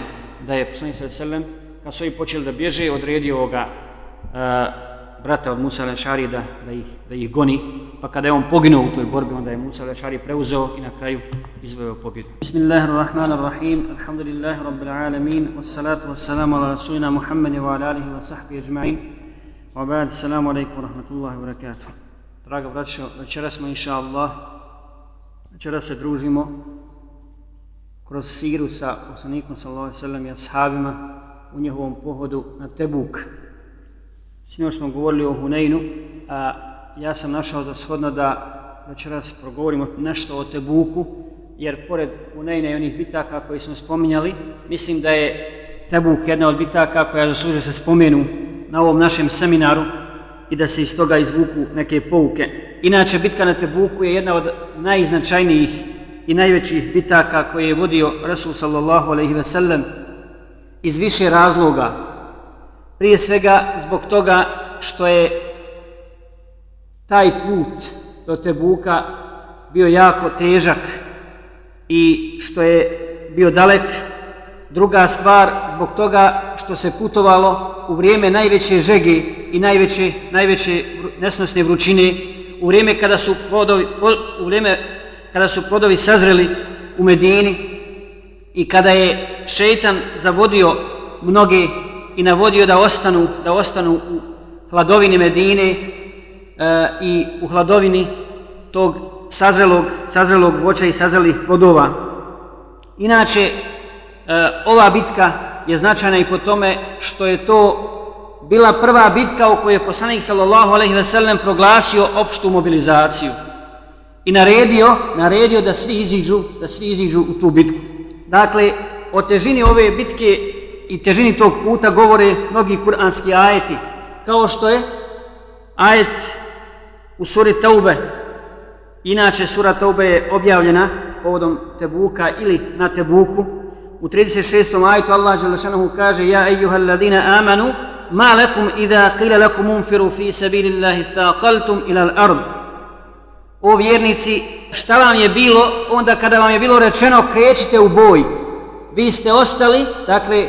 da je poslanik sallallahu kad su oni počeli da bježe, odredio ovoga uh, e, brata od Musa Lešari da, da, ih, da ih goni, pa kada je on poginuo u toj borbi, onda je Musa Lešari preuzeo i na kraju izveo pobjedu. Bismillahirrahmanirrahim, alhamdulillahi rabbil alamin, wassalatu wassalamu ala rasulina Muhammedi wa ala alihi wa sahbihi ajma'in, wa ba'd, assalamu alaikum wa rahmatullahi wa barakatuh. Draga braćo, večeras smo inša Allah, večeras se družimo kroz siru sa poslanikom sallallahu alaihi sallam i ashabima u njihovom pohodu na Tebuk, Sinoć smo govorili o Huneinu, a ja sam našao za shodno da večeras progovorimo nešto o Tebuku, jer pored Huneina i onih bitaka koji smo spominjali, mislim da je Tebuk jedna od bitaka koja zaslužuje se spomenu na ovom našem seminaru i da se iz toga izvuku neke pouke. Inače, bitka na Tebuku je jedna od najznačajnijih i najvećih bitaka koje je vodio Rasul sallallahu alaihi ve sellem iz više razloga. Prije svega zbog toga što je taj put do Tebuka bio jako težak i što je bio dalek. Druga stvar zbog toga što se putovalo u vrijeme najveće žege i najveće, najveće nesnosne vrućine, u vrijeme kada su plodovi, u vrijeme kada su plodovi sazreli u Medini i kada je šeitan zavodio mnoge i navodio da ostanu da ostanu u hladovini Medine e, i u hladovini tog sazrelog, sazrelog voća i sazrelih plodova. Inače, e, ova bitka je značajna i po tome što je to bila prva bitka u kojoj je poslanik sallallahu alejhi ve sellem proglasio opštu mobilizaciju i naredio naredio da svi iziđu da svi iziđu u tu bitku. Dakle, o težini ove bitke i težini tog puta govore mnogi kuranski ajeti, kao što je ajet u suri Taube. Inače, sura Taube je objavljena povodom Tebuka ili na Tebuku. U 36. ajetu Allah Đelešanohu kaže Ja ejuhal ladina amanu ma lakum idha qila lakum unfiru fi sabilillahi thaqaltum ila al-ard. O vjernici, šta vam je bilo onda kada vam je bilo rečeno krećite u boj? Vi ste ostali, dakle,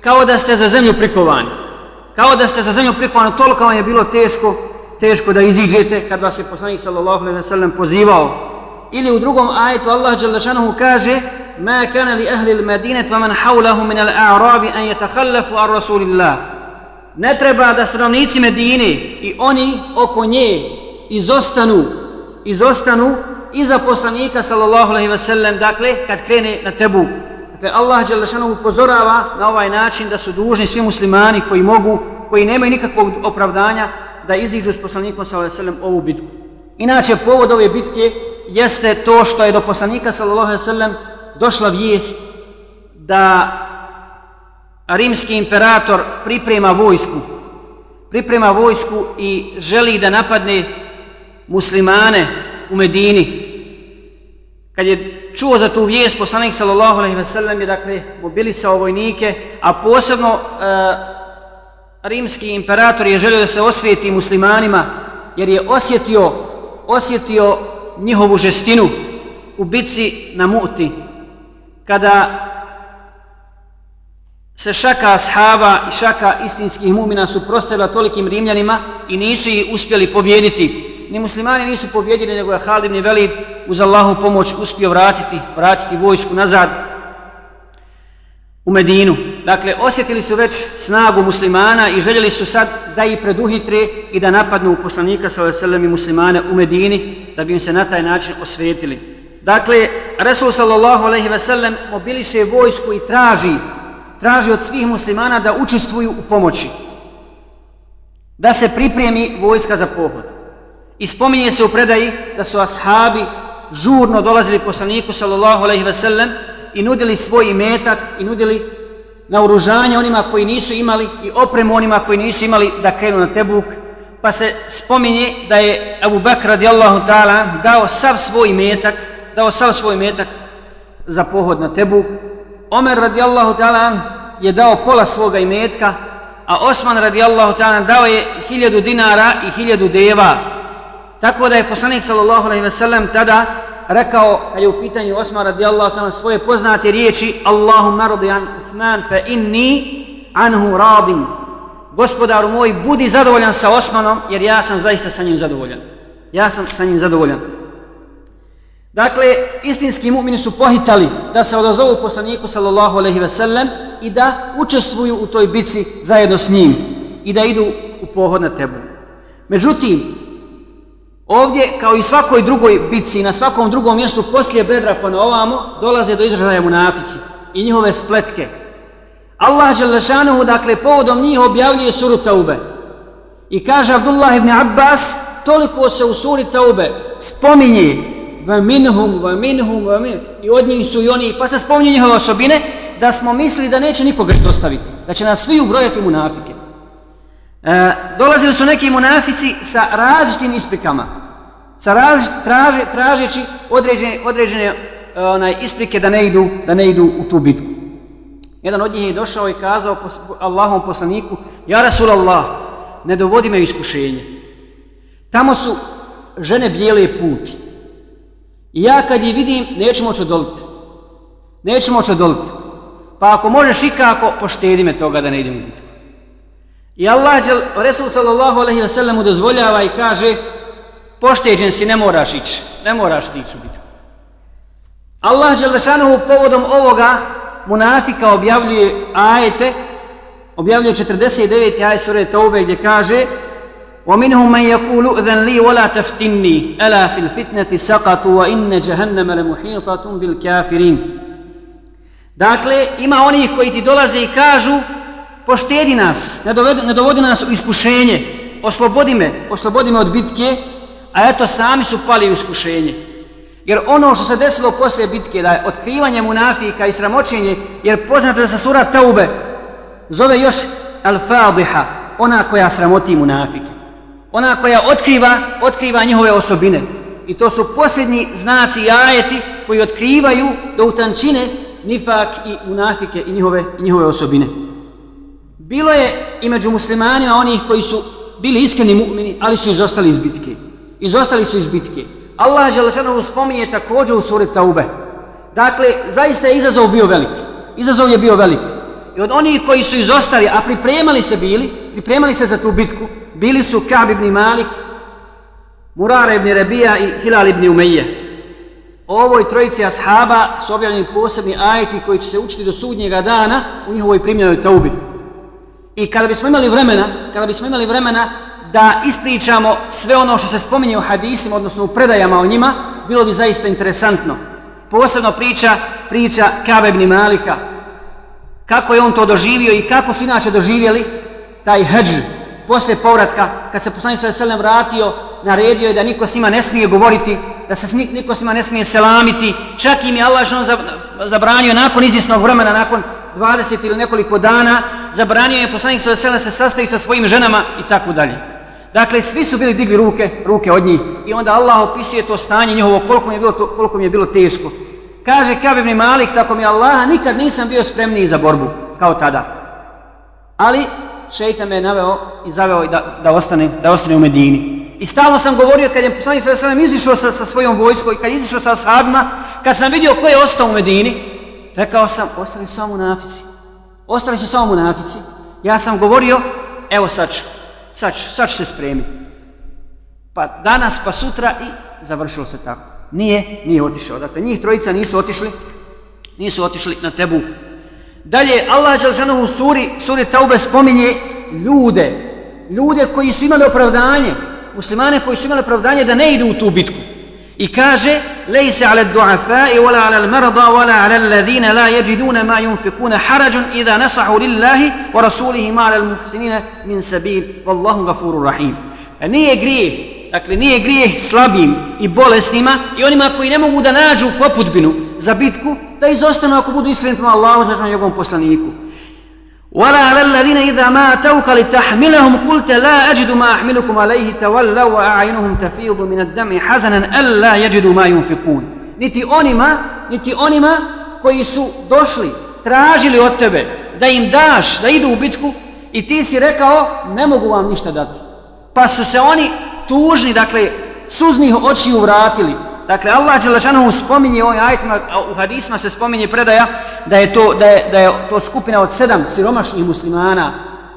kao da ste za zemlju prikovani. Kao da ste za zemlju prikovani, toliko vam je bilo teško, teško da iziđete kad vas je poslanik sallallahu alejhi ve sellem pozivao. Ili u drugom ajetu Allah dželle šanehu kaže: "Ma kana li ahli al-Madinati wa man hawlahum min al-a'rab an yatakhallafu ar rasulillah." Ne treba da stanovnici Medine i oni oko nje izostanu, izostanu iza poslanika sallallahu alejhi ve sellem, dakle kad krene na Tebuk. Dakle, Allah Đelešanu upozorava na ovaj način da su dužni svi muslimani koji mogu, koji nemaju nikakvog opravdanja da iziđu s poslanikom s.a.v. ovu bitku. Inače, povod ove bitke jeste to što je do poslanika s.a.v. došla vijest da rimski imperator priprema vojsku priprema vojsku i želi da napadne muslimane u Medini. Kad je čuo za tu vijest poslanik sallallahu alejhi ve sellem je dakle mobilisao vojnike a posebno e, rimski imperator je želio da se osvijeti muslimanima jer je osjetio osjetio njihovu žestinu u bitci na Mu'ti. Kada se šaka ashaba i šaka istinskih mumina su prostavila tolikim rimljanima i nisu ih uspjeli pobijediti ni muslimani nisu pobjedili, nego je Halid ibn Velid uz Allahu pomoć uspio vratiti, vratiti vojsku nazad u Medinu. Dakle, osjetili su već snagu muslimana i željeli su sad da ih preduhitre i da napadnu poslanika sallallahu i muslimane u Medini, da bi im se na taj način osvetili. Dakle, Resul sallallahu alaihi ve sellem mobiliše vojsku i traži, traži od svih muslimana da učestvuju u pomoći. Da se pripremi vojska za pohod. I spominje se u predaji da su ashabi žurno dolazili poslaniku sallallahu alejhi ve sellem i nudili svoj imetak i nudili na oružanje onima koji nisu imali i opremu onima koji nisu imali da krenu na Tebuk. Pa se spominje da je Abu Bakr radijallahu ta'ala dao sav svoj imetak dao sav svoj imetak za pohod na Tebuk. Omer radijallahu ta'ala je dao pola svoga imetka a Osman radijallahu ta'ala dao je hiljadu dinara i hiljadu deva tako da je poslanik sallallahu alejhi ve sellem tada rekao, kad je u pitanju Osman radijallahu ta'ala svoje poznate riječi Allahumma radi an Uthman fa inni anhu radin. gospodaru moj, budi zadovoljan sa Osmanom, jer ja sam zaista sa njim zadovoljan. Ja sam sa njim zadovoljan. Dakle, istinski mu'mini su pohitali da se odazovu poslaniku sallallahu alejhi ve sellem i da učestvuju u toj bici zajedno s njim i da idu u pohod na tebu. Međutim, Ovdje, kao i svakoj drugoj bici i na svakom drugom mjestu poslije Bedra pa na ovamo, dolaze do izražaja munafici i njihove spletke. Allah Đelešanuhu, dakle, povodom njih objavljuje suru Taube. I kaže Abdullah ibn Abbas, toliko se u suri Taube spominje va minhum, va minhum, va minhum, i od njih su i oni, pa se spominje njihove osobine, da smo mislili da neće nikoga ostaviti, da će nas svi ubrojati munafike. E, dolazili su neki munafici sa različitim isprikama, sa različit, traže, tražeći određene, određene onaj, isprike da ne, idu, da ne idu u tu bitku. Jedan od njih je došao i kazao pos, Allahom poslaniku, Ja Rasulallah, ne dovodi me iskušenje. Tamo su žene bijele puti. I ja kad je vidim, neću moći odoliti. Neću moći odoliti. Pa ako možeš i kako, poštedi me toga da ne idem u bitku. I Allah, Resul sallallahu alaihi wa sallam, mu dozvoljava i kaže, pošteđen si, ne moraš ići, ne moraš ti ići u bitku. Allah Đelešanuhu povodom ovoga munafika objavljuje ajete, objavljuje 49. ajet sura Taube gdje kaže وَمِنْهُمْ مَنْ يَقُولُ اُذَنْ لِي وَلَا تَفْتِنِّي أَلَا فِي الْفِتْنَةِ سَقَطُوا وَإِنَّ جَهَنَّمَ لَمُحِيطَةٌ بِالْكَافِرِينَ Dakle, ima oni koji ti dolaze i kažu poštedi nas, ne dovodi, ne dovodi nas u iskušenje, oslobodi me, oslobodi me od bitke, a eto sami su pali u iskušenje. Jer ono što se desilo poslije bitke, da je otkrivanje munafika i sramoćenje, jer poznate da se sura Taube zove još Al-Fadiha, ona koja sramoti munafike. Ona koja otkriva, otkriva njihove osobine. I to su posljednji znaci i ajeti koji otkrivaju do utančine nifak i munafike i njihove, i njihove osobine. Bilo je i među muslimanima onih koji su bili iskreni mu'mini, ali su izostali iz bitke. Izostali su iz bitke. Allah Želešanovu spominje također u suri Taube. Dakle, zaista je izazov bio velik. Izazov je bio velik. I od onih koji su izostali, a pripremali se bili, pripremali se za tu bitku, bili su Kab ibn Malik, Murara ibn Rebija i Hilal ibn Umeije. O ovoj trojici ashaba su objavljeni posebni ajeti koji će se učiti do sudnjega dana u njihovoj primljenoj taubi. I kada bismo imali vremena, kada bismo imali vremena da ispričamo sve ono što se spominje u hadisima, odnosno u predajama o njima, bilo bi zaista interesantno. Posebno priča, priča Kabe ibn Malika, kako je on to doživio i kako su inače doživjeli taj hađ poslije povratka, kad se poslanik sa veselem vratio, naredio je da niko s njima ne smije govoriti, da se niko s njima ne smije selamiti, čak im je Allah zabranio nakon izvjesnog vremena, nakon 20 ili nekoliko dana, zabranio je poslanik sa veselem se sastavi sa svojim ženama i tako dalje. Dakle, svi su bili digli ruke, ruke od njih. I onda Allah opisuje to stanje njihovo, koliko mi je bilo, to, koliko mi je bilo teško. Kaže Kab ibn Malik, tako mi Allah, nikad nisam bio spremniji za borbu, kao tada. Ali, šeitan me je naveo i zaveo da, da, ostane, da ostane u Medini. I stalno sam govorio, kad je poslanik sa sallam izišao sa, sa svojom vojskom i kad je izišao sa ashabima, kad sam vidio ko je ostao u Medini, rekao sam, ostali su samo munafici. Ostali su samo munafici. Ja sam govorio, evo sad ću, sad, sad ću se spremiti. Pa danas, pa sutra i završilo se tako. Nije, nije otišao. Dakle, njih trojica nisu otišli, nisu otišli na tebu. Dalje, Allah Đalžanovu u suri, suri Taube spominje ljude, ljude koji su imali opravdanje, muslimane koji su imali opravdanje da ne idu u tu bitku. I kaže, ليس على du'afai, ولا على المرضى ولا على الذين لا يجدون la ينفقون ma إذا نصحوا idha nasahu lillahi wa rasulihi من سبيل al-muhsinina min sabil, wallahu rahim. Nije grije dakle nije grijeh slabim i bolesnima i onima koji ne mogu da nađu poputbinu za bitku, da izostanu ako budu iskreni prema Allahu, zašto njegovom poslaniku. ولا على الذين إذا ما أتوك لتحملهم قلت لا أجد ما أحملكم عليه تولوا وأعينهم تفيض من الدم حزنا ألا يجدوا ما ينفقون niti onima, niti onima koji su došli, tražili od tebe da im daš, da idu u bitku i ti si rekao ne mogu vam ništa dati. Pa su se oni tužni, dakle, suznih očiju vratili. Dakle, Allah Đelešanu spominje u ovim ajitima, u hadisma se spominje predaja da je, to, da, je, da je to skupina od sedam siromašnih muslimana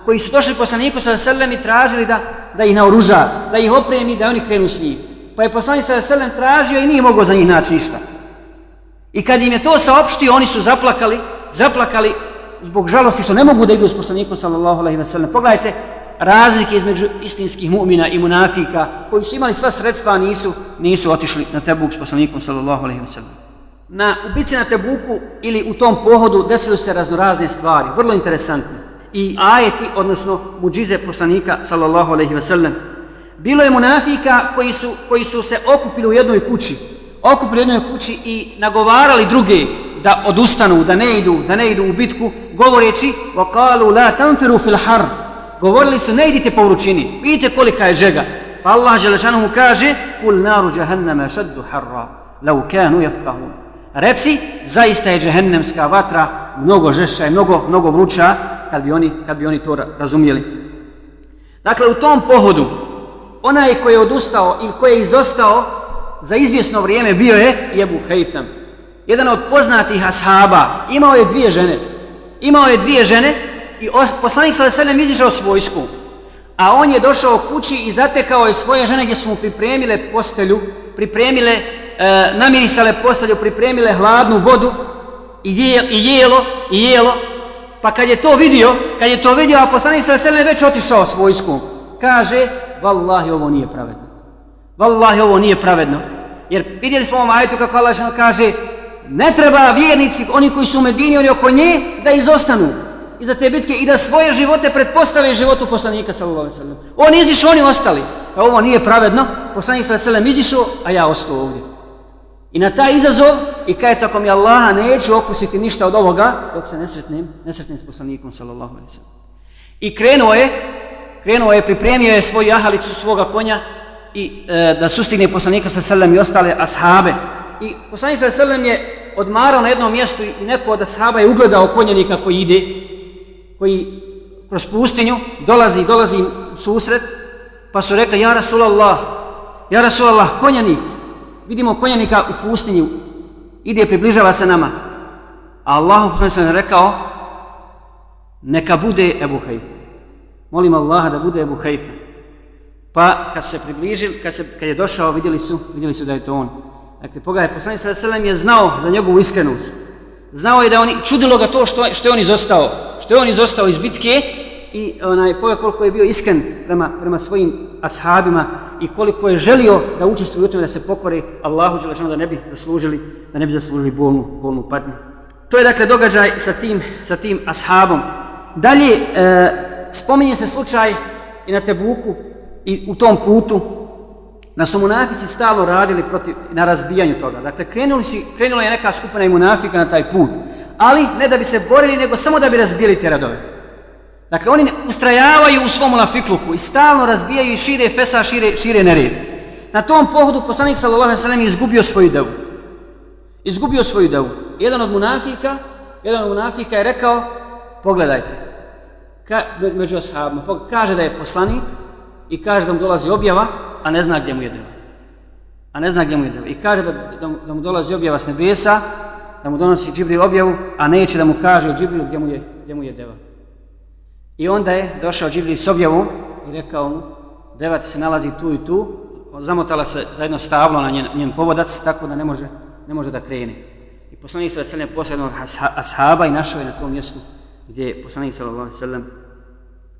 koji su došli poslaniku sa selem i tražili da, da ih naoruža, da ih opremi, da oni krenu s njim. Pa je poslanik sa selem tražio i nije mogao za njih naći ništa. I kad im je to saopštio, oni su zaplakali, zaplakali zbog žalosti što ne mogu da idu s poslanikom sallallahu alaihi wa sallam. Pogledajte razlike između istinskih mu'mina i munafika koji su imali sva sredstva nisu nisu otišli na Tebuk s poslanikom sallallahu alejhi ve sellem. Na ubici na Tebuku ili u tom pohodu desilo se raznorazne stvari, vrlo interesantne. I ajeti, odnosno muđize poslanika sallallahu alejhi ve sellem. Bilo je munafika koji su koji su se okupili u jednoj kući, okupili u jednoj kući i nagovarali druge da odustanu, da ne idu, da ne idu u bitku, govoreći: "Wa qalu la tanfiru fil har." Govorili su, ne idite po vrućini. Vidite kolika je žega. Pa Allah Želešanu mu kaže, Kul naru jahannama šaddu harra, lau kanu jefkahu. Reci, zaista je džehennemska vatra mnogo žešća i mnogo, mnogo vruća, kad bi, oni, kad bi oni to razumijeli. Dakle, u tom pohodu, onaj koji je odustao i koji je izostao, za izvjesno vrijeme bio je Jebu Hejtam. Jedan od poznatih ashaba imao je dvije žene. Imao je dvije žene, i poslanik sa selem izišao s vojsku. A on je došao kući i zatekao je svoje žene gdje su mu pripremile postelju, pripremile, e, namirisale postelju, pripremile hladnu vodu i, je, i jelo, i jelo. Pa kad je to vidio, kad je to vidio, a poslanik sa selem već otišao s vojskom, kaže, vallahi ovo nije pravedno. Vallahi ovo nije pravedno. Jer vidjeli smo ovom ajetu kako Allah kaže ne treba vjernici, oni koji su u Medini, oni oko nje, da izostanu iza te bitke i da svoje živote pretpostave životu poslanika sallallahu alejhi ve sellem. On izišao, oni ostali. A ovo nije pravedno. Poslanik sallallahu alejhi ve sellem izišao, a ja ostao ovdje. I na taj izazov i kaj tako mi Allaha neću okusiti ništa od ovoga dok se nesretnem, nesretnem s poslanikom sallallahu alejhi ve sellem. I krenuo je, krenuo je, pripremio je svoju jahalicu svoga konja i e, da sustigne poslanika sa sellem i ostale ashabe. I poslanik sa sellem je odmarao na jednom mjestu i neko od ashaba je ugledao konjenika koji ide, koji kroz pustinju dolazi, dolazi susret, pa su rekli, ja Rasulallah, ja Rasulallah, konjanik, vidimo konjanika u pustinju, ide, približava se nama. A Allah je rekao, neka bude Ebu Hajfa. Molim Allaha da bude Ebu Hajfa. Pa kad se približil, kad, se, kad je došao, vidjeli su, vidjeli su da je to on. Dakle, pogledaj, poslanik sa je znao za njegovu iskrenost. Znao je da oni, čudilo ga to što, što je on izostao, što je on izostao iz bitke i onaj, pogledaj koliko je bio iskren prema, prema svojim ashabima i koliko je želio da učestvuje u tome da se pokore Allahu Đelešanu da ne bi zaslužili, da ne bi zaslužili bolnu, bolnu patnju. To je dakle događaj sa tim, sa tim ashabom. Dalje, e, spominje se slučaj i na Tebuku, i u tom putu na su munafici stalo radili protiv, na razbijanju toga. Dakle, krenuli si, krenula je neka skupina i munafika na taj put. Ali ne da bi se borili, nego samo da bi razbili te radove. Dakle, oni ustrajavaju u svom lafikluku i stalno razbijaju i šire fesa, šire, šire nered. Na tom pohodu poslanik sallallahu alejhi ve sellem izgubio svoju devu. Izgubio svoju devu. Jedan od munafika, jedan od munafika je rekao: "Pogledajte. Ka, među ashabima, kaže da je poslanik, i kaže da mu dolazi objava, a ne zna gdje mu je deva. A ne zna gdje mu je deva. I kaže da, da, da mu dolazi objava s nebesa, da mu donosi Džibril objavu, a neće da mu kaže Džibril gdje mu je, gdje mu je deva. I onda je došao Džibril s objavom i rekao mu, deva ti se nalazi tu i tu, zamotala se za jedno stavlo na njen, njen povodac, tako da ne može, ne može da krene. I poslanik sa veseljem posljednog ashaba i našao je na tom mjestu gdje je poslanik sa veseljem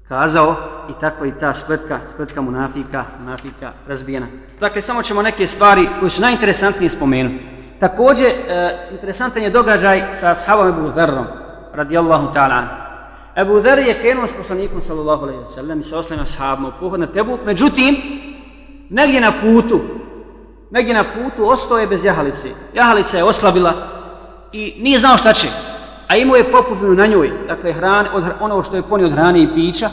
kazao i tako i ta spletka, spletka munafika, munafika razbijena. Dakle, samo ćemo neke stvari koje su najinteresantnije spomenuti. Također, e, interesantan je događaj sa ashabom Ebu Dherrom, radijallahu ta'ala. Ebu Dher je krenuo s poslanikom, sallallahu alaihi wa sallam, i sa ostalim ashabom u pohod na Tebuk, međutim, negdje na putu, negdje na putu ostao je bez jahalice. Jahalica je oslabila i nije znao šta će. A imao je popubinu na njoj, dakle hrane, od, ono što je ponio od hrane i pića,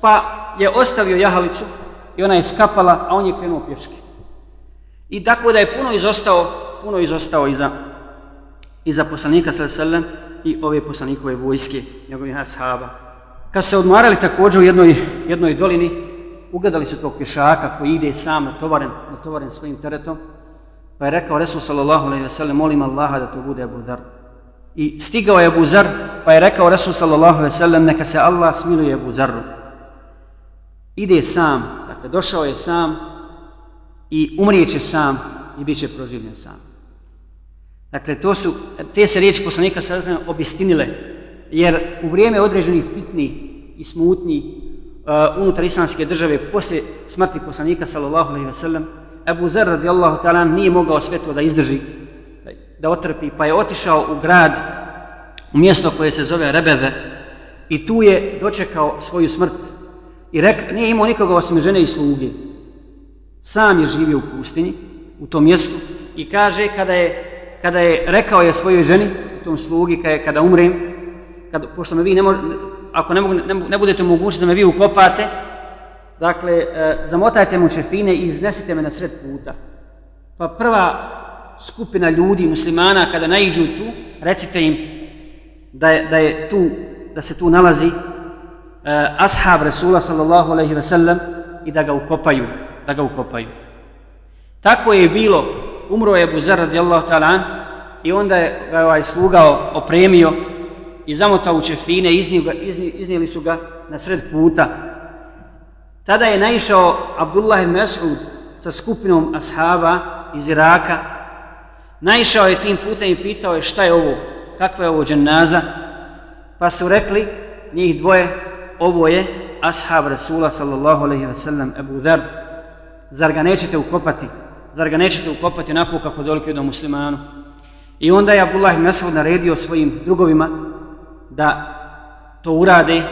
pa je ostavio jahalicu i ona je skapala, a on je krenuo pješke. I tako da je puno izostao, puno izostao iza, iza poslanika sallam i ove poslanikove vojske, njegovih ashaba. Kad su se odmarali također u jednoj, jednoj dolini, ugledali su tog pješaka koji ide sam natovaren, natovaren svojim teretom, pa je rekao Resul sallallahu alaihi ve sellem, molim Allaha da to bude Abu Dhar. I stigao je Abu Zar, pa je rekao Resul sallallahu alaihi ve sellem, neka se Allah smiluje Abu Zarru. Ide sam, dakle došao je sam i umrijeće sam i bit će proživljen sam. Dakle, to su, te se riječi poslanika sallallahu obistinile, jer u vrijeme određenih fitni i smutni uh, unutar islamske države poslije smrti poslanika sallallahu alejhi ve sellem Abu Zer radijallahu ta'ala nije mogao sve to da izdrži da otrpi pa je otišao u grad u mjesto koje se zove Rebeve i tu je dočekao svoju smrt. I rek, nije imao nikoga osim žene i sluge. Sam je živio u pustinji u tom mjestu i kaže kada je, kada je rekao je svojoj ženi tom slugi kada, kada umrem kad, pošto me vi ne možete ako ne, mogu, ne, ne budete mogući da me vi ukopate, dakle, e, zamotajte mu čefine i iznesite me na sred puta. Pa prva skupina ljudi, muslimana, kada naiđu tu, recite im da je, da je tu, da se tu nalazi e, ashab Resula sallallahu alaihi ve sellem i da ga ukopaju, da ga ukopaju. Tako je bilo, umro je Buzar radijallahu ta'ala i onda je ga ovaj slugao opremio i zamotao u čefine, iznijeli su ga na sred puta. Tada je naišao Abdullah ibn Mas'ud sa skupinom ashaba iz Iraka. Naišao je tim putem i pitao je šta je ovo, kakva je ovo dženaza. Pa su rekli, njih dvoje, ovo je ashab Rasula sallallahu alaihi wa sallam Abu Dhar. Zar ga nećete ukopati? Zar ga nećete ukopati onako kako dolike do muslimanu? I onda je Abdullah ibn naredio svojim drugovima da to urade.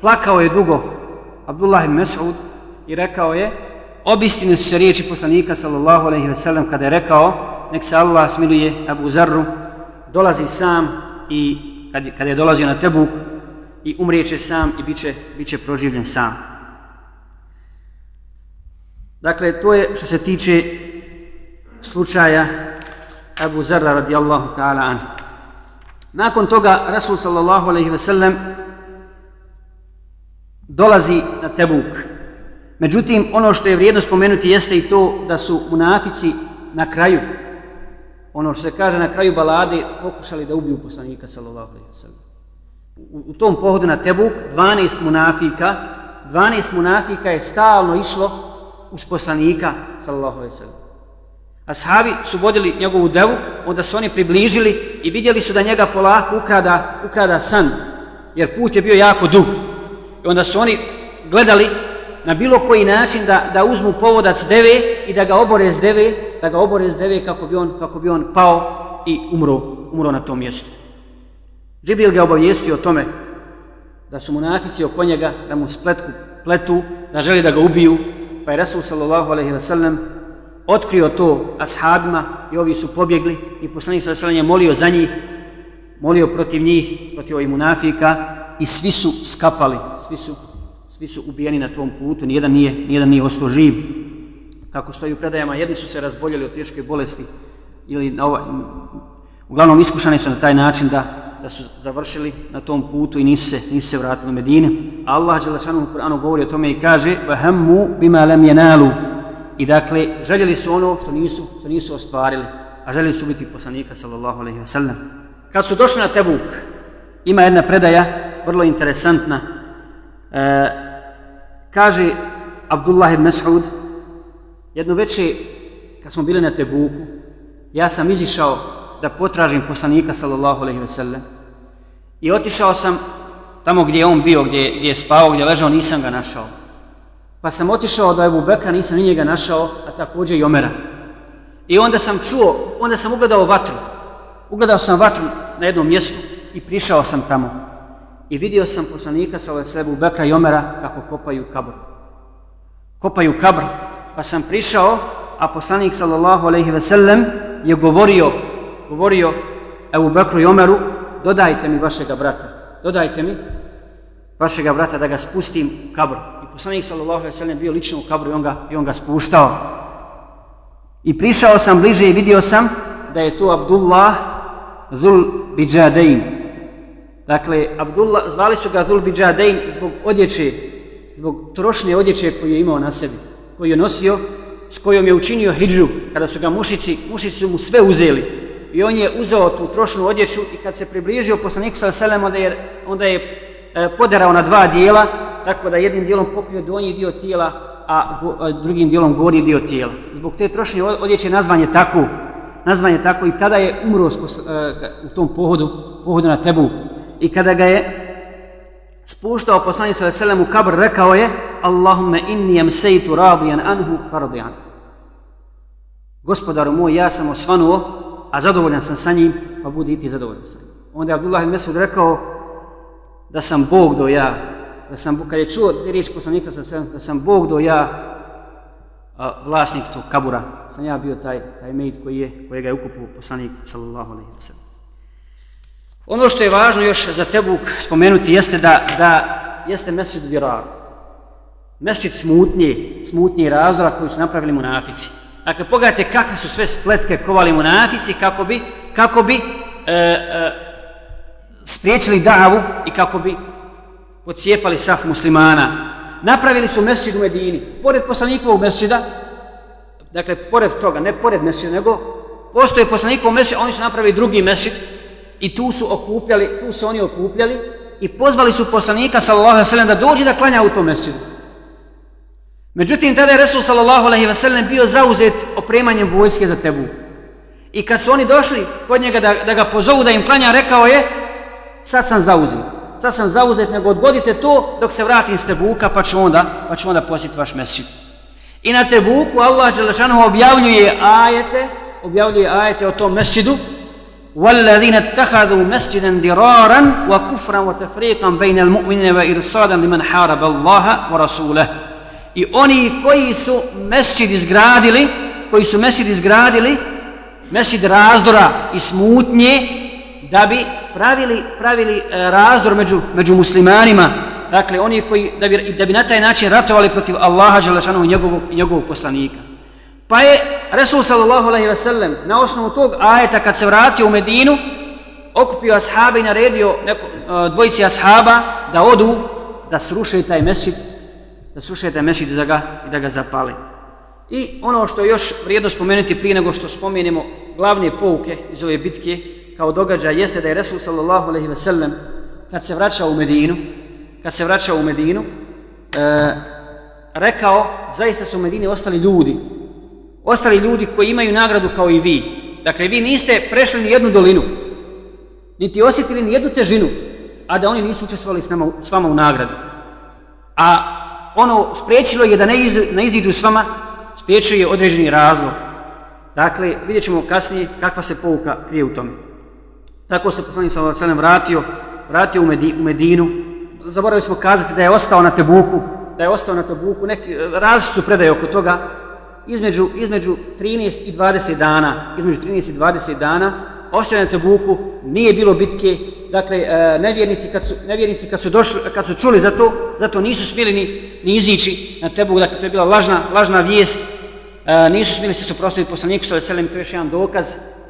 Plakao je dugo Abdullah ibn i rekao je obistine su se riječi poslanika sallallahu alaihi ve sellem kada je rekao nek se Allah smiluje Abu Zarru dolazi sam i kad, kada je dolazio na Tebuk i umrijeće sam i biće, biće proživljen sam. Dakle, to je što se tiče slučaja Abu Zarra radijallahu ta'ala anhu. Nakon toga Rasul sallallahu alaihi ve sellem dolazi na Tebuk. Međutim, ono što je vrijedno spomenuti jeste i to da su munafici na kraju, ono što se kaže na kraju balade, pokušali da ubiju poslanika sallallahu alaihi ve sellem. U, u tom pohodu na Tebuk 12 munafika, 12 munafika je stalno išlo uz poslanika sallallahu alaihi ve sellem. Ashabi su vodili njegovu devu, onda su oni približili i vidjeli su da njega polako ukrada, ukrada san, jer put je bio jako dug. I onda su oni gledali na bilo koji način da, da uzmu povodac deve i da ga obore s deve, da ga obore s deve kako bi on, kako bi on pao i umro, umro na tom mjestu. Džibril ga obavijestio o tome da su munafici oko njega, da mu spletku pletu, da želi da ga ubiju, pa je Rasul sallallahu alaihi wa sallam otkrio to ashabima i ovi su pobjegli i poslanik sa sallam je molio za njih, molio protiv njih, protiv ovih munafika i svi su skapali, svi su, svi su ubijeni na tom putu, nijedan nije, nijedan nije ostao živ. Kako stoji u predajama, jedni su se razboljeli od teške bolesti ili na ovaj, uglavnom iskušani su na taj način da, da su završili na tom putu i nisu se, nisu se vratili u Medine. Allah Đelešanu u Kur'anu govori o tome i kaže وَهَمُّ بِمَا لَمْ يَنَالُوا I dakle, željeli su ono što nisu, što nisu ostvarili, a željeli su biti poslanika, sallallahu alaihi wa sallam. Kad su došli na Tebuk, ima jedna predaja, vrlo interesantna, e, kaže Abdullah ibn Mas'ud, jedno veče kad smo bili na Tebuku, ja sam izišao da potražim poslanika, sallallahu alaihi wa sallam, i otišao sam tamo gdje je on bio, gdje, gdje je spavao, gdje je ležao, nisam ga našao. Pa sam otišao do Ebu Bekra, nisam ni njega našao, a također i Omera. I onda sam čuo, onda sam ugledao vatru. Ugledao sam vatru na jednom mjestu i prišao sam tamo. I vidio sam poslanika sa Ebu Bekra i Omera kako kopaju kabr. Kopaju kabr pa sam prišao, a poslanik sallallahu alejhi ve sellem je govorio, govorio Ebu Bekru i Omeru, dodajte mi vašega brata, dodajte mi vašega brata da ga spustim u kabr. Poslanik sallallahu alejhi ve sellem bio lično u kabru i on ga, i on ga spuštao. I prišao sam bliže i vidio sam da je to Abdullah Zul Bijadain. Dakle, Abdullah, zvali su ga Zul Bijadain zbog odjeće, zbog trošne odjeće koju je imao na sebi, koju je nosio, s kojom je učinio hijđu, kada su ga mušici, mušici su mu sve uzeli. I on je uzeo tu trošnu odjeću i kad se približio poslaniku sa selem, onda je, onda je e, poderao na dva dijela, tako da jednim dijelom pokrio donji dio tijela, a, go, a drugim dijelom gori dio tijela. Zbog te trošnje odjeće nazvan je tako, nazvan je tako i tada je umro spos, e, u tom pohodu, pohodu na Tebu. I kada ga je spuštao poslanik sa veselem u kabr, rekao je Allahumma inni sejtu radiyan anhu fardiyan. Gospodaru moj, ja sam osvanuo, a zadovoljan sam sa njim, pa budi i ti zadovoljan sa njim. Onda je Abdullah ibn Mesud rekao da sam Bog do ja, da sam, kad je čuo riječ poslanika da sam, da sam Bog do ja, a, vlasnik tog kabura, sam ja bio taj, taj mejt koji je, kojega je ukupio poslanik sallallahu alaihi wa sallam. Ono što je važno još za Tebuk spomenuti jeste da, da jeste mesjid virar. Mesjid smutnje, smutnje razdora koji su napravili munafici. Dakle, pogledajte kakve su sve spletke kovali munafici kako bi, kako bi e, e, spriječili davu i kako bi pocijepali saf muslimana. Napravili su mesjid u Medini. Pored poslanikovog mesjida, dakle, pored toga, ne pored mesjida, nego postoje poslanikov mesjid, oni su napravili drugi mesjid, i tu su okupljali, tu su oni okupljali i pozvali su poslanika sallallahu alejhi ve sellem da dođe da klanja u tom mesidu. Međutim tada je Resul sallallahu alejhi ve sellem bio zauzet opremanjem vojske za Tebu. I kad su oni došli kod njega da, da ga pozovu da im klanja, rekao je sad sam zauzet Sad sam zauzet, nego odgodite to dok se vratim s Tebuka pa ću onda, pa ću onda posjetiti vaš mesid. I na Tebuku Allah Đelešanu objavljuje ajete, objavljuje ajete o tom mesidu, والذين اتخذوا مسجدا ضرارا وكفرا وتفريقا بين المؤمنين وإرصادا لمن حارب الله ورسوله I oni koji su mesčid izgradili, koji su mesčid izgradili, mesčid razdora i smutnje, da bi pravili, pravili e, razdor među, među muslimanima, dakle oni koji, da bi, da bi na taj način ratovali protiv Allaha Želešanu i njegovog, njegovog poslanika. Pa je Resul sallallahu alaihi ve sellem na osnovu tog ajeta kad se vratio u Medinu okupio ashaba i naredio neko, e, dvojici ashaba da odu da sruše taj mesjid da sruše taj mesjid da ga, i da ga zapale. I ono što je još vrijedno spomenuti prije nego što spomenemo glavne pouke iz ove bitke kao događaj jeste da je Resul sallallahu alaihi ve sellem kad se vraćao u Medinu kad se vraćao u Medinu e, rekao zaista su u Medini ostali ljudi ostali ljudi koji imaju nagradu kao i vi. Dakle, vi niste prešli ni jednu dolinu, niti osjetili ni jednu težinu, a da oni nisu učestvovali s, nama, s vama u nagradu. A ono spriječilo je da ne, iz, ne iziđu s vama, spriječio je određeni razlog. Dakle, vidjet ćemo kasnije kakva se pouka krije u tome. Tako se poslanik sa Selem vratio, vratio u, Medi, u Medinu. Zaboravili smo kazati da je ostao na Tebuku, da je ostao na Tebuku, neki različite su predaje oko toga, između, između 13 i 20 dana, između 13 i 20 dana, ostao na Tebuku, nije bilo bitke, dakle, e, nevjernici kad su, nevjernici kad su, došli, kad su čuli za to, zato nisu smjeli ni, ni izići na Tebuku, dakle, to je bila lažna, lažna vijest, e, nisu smjeli se suprostaviti poslaniku sa veselim, to je još jedan dokaz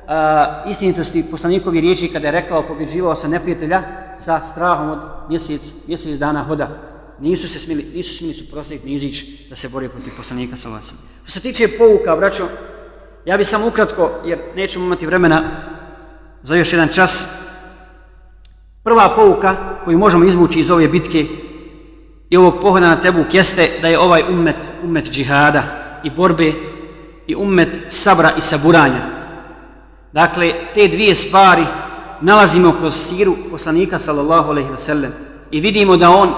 uh, istinitosti poslanikovi riječi kada je rekao pobjeđivao se neprijatelja sa strahom od mjesec, mjesec dana hoda nisu se smili, nisu smili suprostaviti ni izići da se bore protiv poslanika sa vasem. Što se tiče pouka, braćo, ja bih samo ukratko, jer nećemo imati vremena za još jedan čas, prva pouka koju možemo izvući iz ove bitke i ovog pohoda na Tebuk jeste da je ovaj ummet, ummet džihada i borbe i ummet sabra i saburanja. Dakle, te dvije stvari nalazimo kroz siru poslanika sallallahu alaihi wa sallam i vidimo da on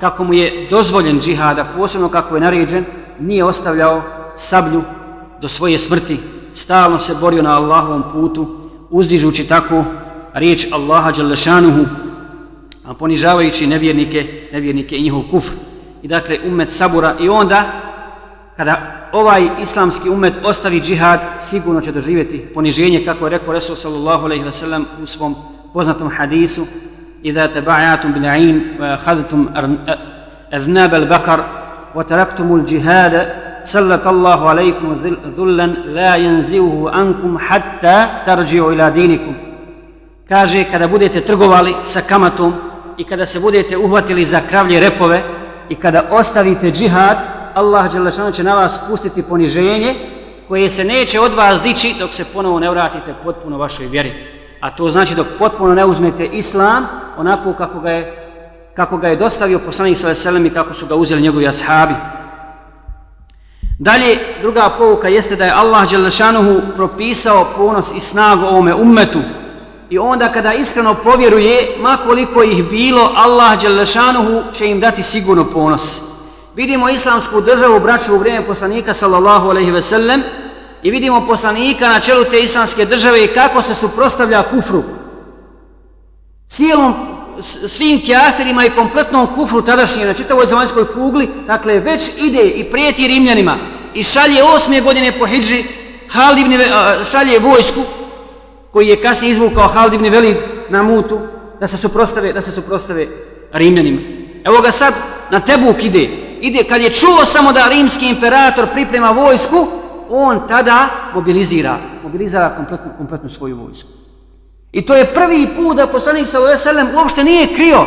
kako mu je dozvoljen džihada, posebno kako je naređen, nije ostavljao sablju do svoje smrti. Stalno se borio na Allahovom putu, uzdižući tako riječ Allaha Đalešanuhu, a ponižavajući nevjernike, nevjernike i njihov kufr. I dakle, umet sabura i onda kada ovaj islamski umet ostavi džihad, sigurno će doživjeti poniženje, kako je rekao Resul sallallahu alaihi wa sallam u svom poznatom hadisu, إذا تبعتم بالعين وأخذتم أذناب البقر وتركتم الجهاد سلط الله عليكم ذلا لا ينزوه عنكم حتى ترجعوا إلى دينكم kaže kada budete trgovali sa kamatom i kada se budete uhvatili za kravlje repove i kada ostavite džihad Allah Đelešanu će na vas pustiti poniženje koje se neće od vas dići dok se ponovo ne vratite potpuno vašoj vjeri. A to znači dok potpuno ne uzmete islam onako kako ga je, kako ga je dostavio poslanik sa veselem i kako su ga uzeli njegovi ashabi. Dalje, druga pouka jeste da je Allah Đelešanuhu propisao ponos i snagu ovome ummetu. I onda kada iskreno povjeruje, makoliko ih bilo, Allah Đelešanuhu će im dati sigurno ponos. Vidimo islamsku državu, braću u vrijeme poslanika sallallahu alaihi ve sellem, i vidimo poslanika na čelu te islamske države i kako se suprostavlja kufru. Cijelom svim kjafirima i kompletnom kufru tadašnje na čitavoj zemaljskoj kugli, dakle već ide i prijeti Rimljanima i šalje osmije godine po Hidži, Haldibni, eh, šalje vojsku koji je kasnije izvukao Haldibni Velid na mutu da se suprostave, da se suprostave Rimljanima. Evo ga sad na Tebuk ide. Ide kad je čuo samo da rimski imperator priprema vojsku, on tada mobilizira, mobilizira kompletnu, kompletnu svoju vojsku. I to je prvi put da poslanik sa Veselem uopšte nije krio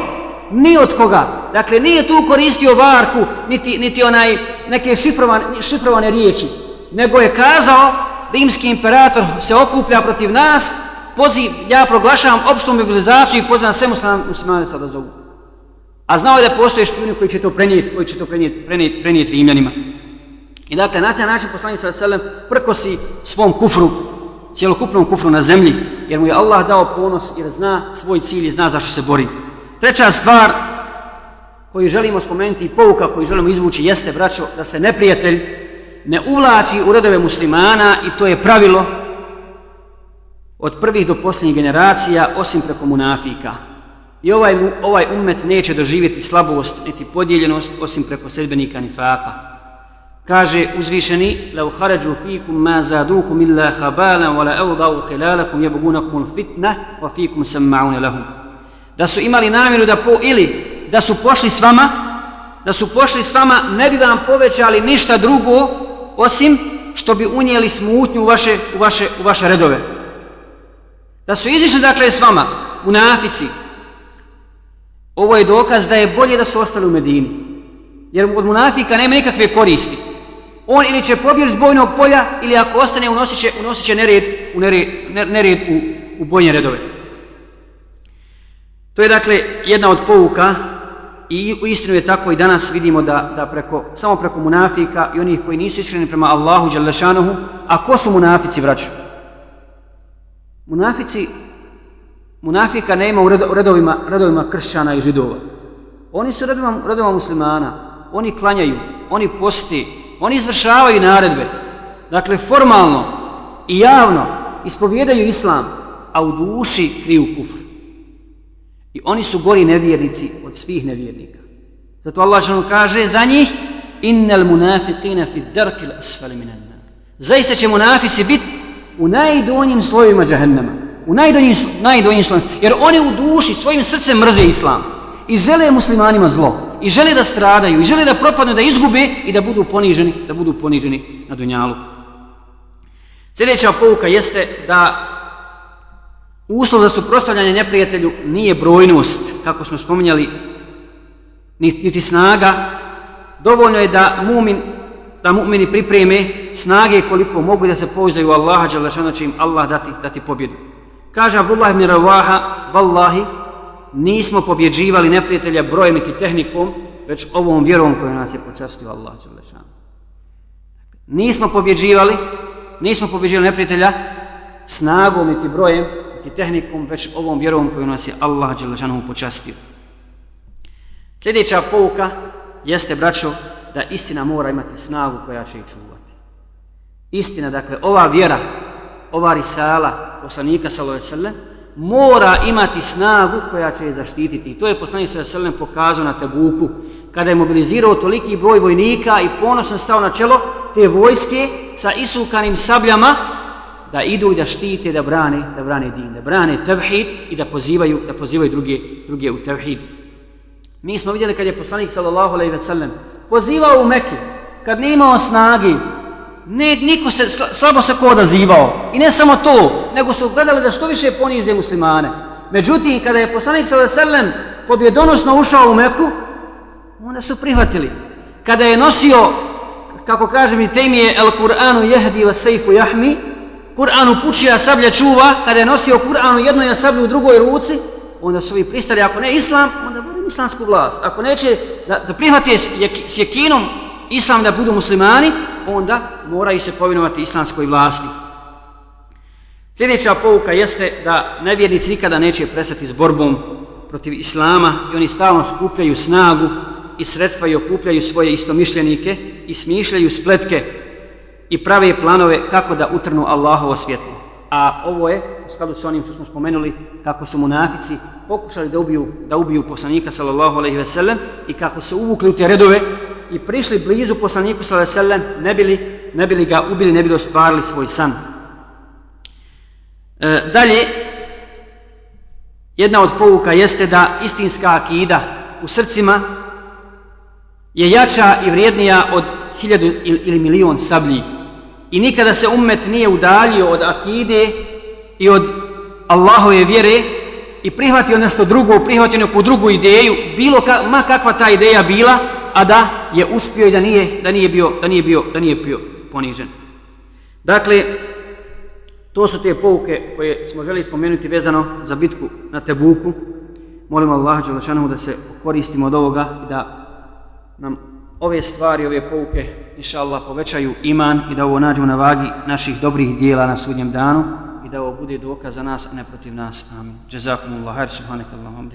ni od koga. Dakle, nije tu koristio varku, niti, niti onaj neke šifrovane, šifrovane riječi. Nego je kazao, rimski imperator se okuplja protiv nas, poziv, ja proglašavam opštu mobilizaciju i pozivam sve muslimane sada zovu. A znao je da postoje špijuni koji će to prenijeti, koji će to prenijeti, prenijeti, prenijeti rimljanima. I dakle, na taj način poslanik sa selem prkosi svom kufru, cjelokupnom kufru na zemlji, jer mu je Allah dao ponos jer zna svoj cilj i zna zašto se bori. Treća stvar koju želimo spomenuti i pouka koju želimo izvući jeste, braćo, da se neprijatelj ne uvlači u redove muslimana i to je pravilo od prvih do posljednjih generacija osim preko munafika. I ovaj, ovaj umet neće doživjeti slabost niti podijeljenost osim preko sedbenika nifaka kaže uzvišeni لو خرجوا fikum ma zadukum illa خبالا ولا أوضعوا خلالكم يبغونكم الفتنة وفيكم wa fikum lahum. Da su imali namjeru da po ili da su pošli s vama da su pošli s vama ne bi vam povećali ništa drugo osim što bi unijeli smutnju u vaše u vaše u vaše redove. Da su izišli dakle s vama u nafici ovo je dokaz da je bolje da su ostali u Medini jer od munafika nema nikakve koristi on ili će pobjeći s bojnog polja ili ako ostane unosit će, unosit će nered, u nered, nered u, u bojne redove. To je dakle jedna od pouka i u istinu je tako i danas vidimo da, da preko, samo preko munafika i onih koji nisu iskreni prema Allahu Đalešanohu, a ko su munafici vraću? Munafici, munafika nema u redovima, redovima kršćana i židova. Oni su redovima, redovima muslimana, oni klanjaju, oni posti, oni izvršavaju naredbe. Dakle, formalno i javno ispovjedaju islam, a u duši kriju kufr. I oni su gori nevjernici od svih nevjernika. Zato Allah što kaže za njih innal munafiqina fi darkil asfali minan nar. Zaista će munafici biti u najdonjim slojevima džahennama. U najdonjim, najdonjim slojevima. Jer oni u duši svojim srcem mrze islam. I žele muslimanima zlo i žele da stradaju i žele da propadnu, da izgube i da budu poniženi, da budu poniženi na dunjalu. Sljedeća pouka jeste da uslov za suprostavljanje neprijatelju nije brojnost, kako smo spominjali, niti snaga. Dovoljno je da mumin da mu'mini pripreme snage koliko mogu da se pouzdaju Allaha, Đalešana će im Allah dati, dati pobjedu. Kaže Abdullah ibn Ravaha, vallahi, nismo pobjeđivali neprijatelja brojem i tehnikom, već ovom vjerom koju nas je počastio Allah. Nismo pobjeđivali, nismo pobjeđivali neprijatelja snagom niti brojem niti tehnikom, već ovom vjerom koju nas je Allah Đelešanu počastio. Sljedeća pouka jeste, braćo, da istina mora imati snagu koja će ih čuvati. Istina, dakle, ova vjera, ova risala poslanika sallallahu alejhi mora imati snagu koja će je zaštititi. I to je poslanik sallallahu Selem pokazao na Tebuku, kada je mobilizirao toliki broj vojnika i ponosno stao na čelo te vojske sa isukanim sabljama da idu i da štite, da brane, da brane din, da brane tevhid i da pozivaju, da pozivaju druge, druge u tevhid. Mi smo vidjeli kad je poslanik sallallahu alejhi ve sellem pozivao u Mekki kad nije imao snage, ne, niko se, slabo se ko odazivao. I ne samo to, nego su gledali da što više ponize muslimane. Međutim, kada je poslanik sallallahu alejhi ve sellem pobjedonosno ušao u Meku, onda su prihvatili. Kada je nosio, kako kaže mi temije, el Kur'anu jehdi wa sejfu jahmi, Kur'an upućuje, a sablja čuva, kada je nosio Kur'an u jednoj, a sablju u drugoj ruci, onda su ovi pristali, ako ne islam, onda volim islamsku vlast. Ako neće da, da prihvati s jekinom islam da budu muslimani, onda moraju se povinovati islamskoj vlasti. Sljedeća pouka jeste da nevjernici nikada neće prestati s borbom protiv islama i oni stalno skupljaju snagu i sredstva i okupljaju svoje istomišljenike i smišljaju spletke i prave planove kako da utrnu Allahovo svjetlo. A ovo je, u skladu sa onim što smo spomenuli, kako su munafici pokušali da ubiju, da ubiju poslanika sallallahu alaihi ve sellem i kako su uvukli u te redove i prišli blizu poslaniku sallallahu alaihi ve sellem, ne bili, ne bili ga ubili, ne bili ostvarili svoj san. E, dalje, jedna od pouka jeste da istinska akida u srcima je jača i vrijednija od hiljadu ili milion sablji. I nikada se ummet nije udaljio od akide i od Allahove vjere i prihvatio nešto drugo, prihvatio neku drugu ideju, bilo ka, ma kakva ta ideja bila, a da je uspio i da nije, da nije, bio, da nije, bio, da nije bio ponižen. Dakle, to su te pouke koje smo želi spomenuti vezano za bitku na Tebuku. Molimo Allah da se koristimo od ovoga i da nam ove stvari, ove pouke, inša Allah, povećaju iman i da ovo nađemo na vagi naših dobrih dijela na sudnjem danu i da ovo bude dokaz za nas, a ne protiv nas. Amin. Jazakumullah. Hajde, subhanak Allahum.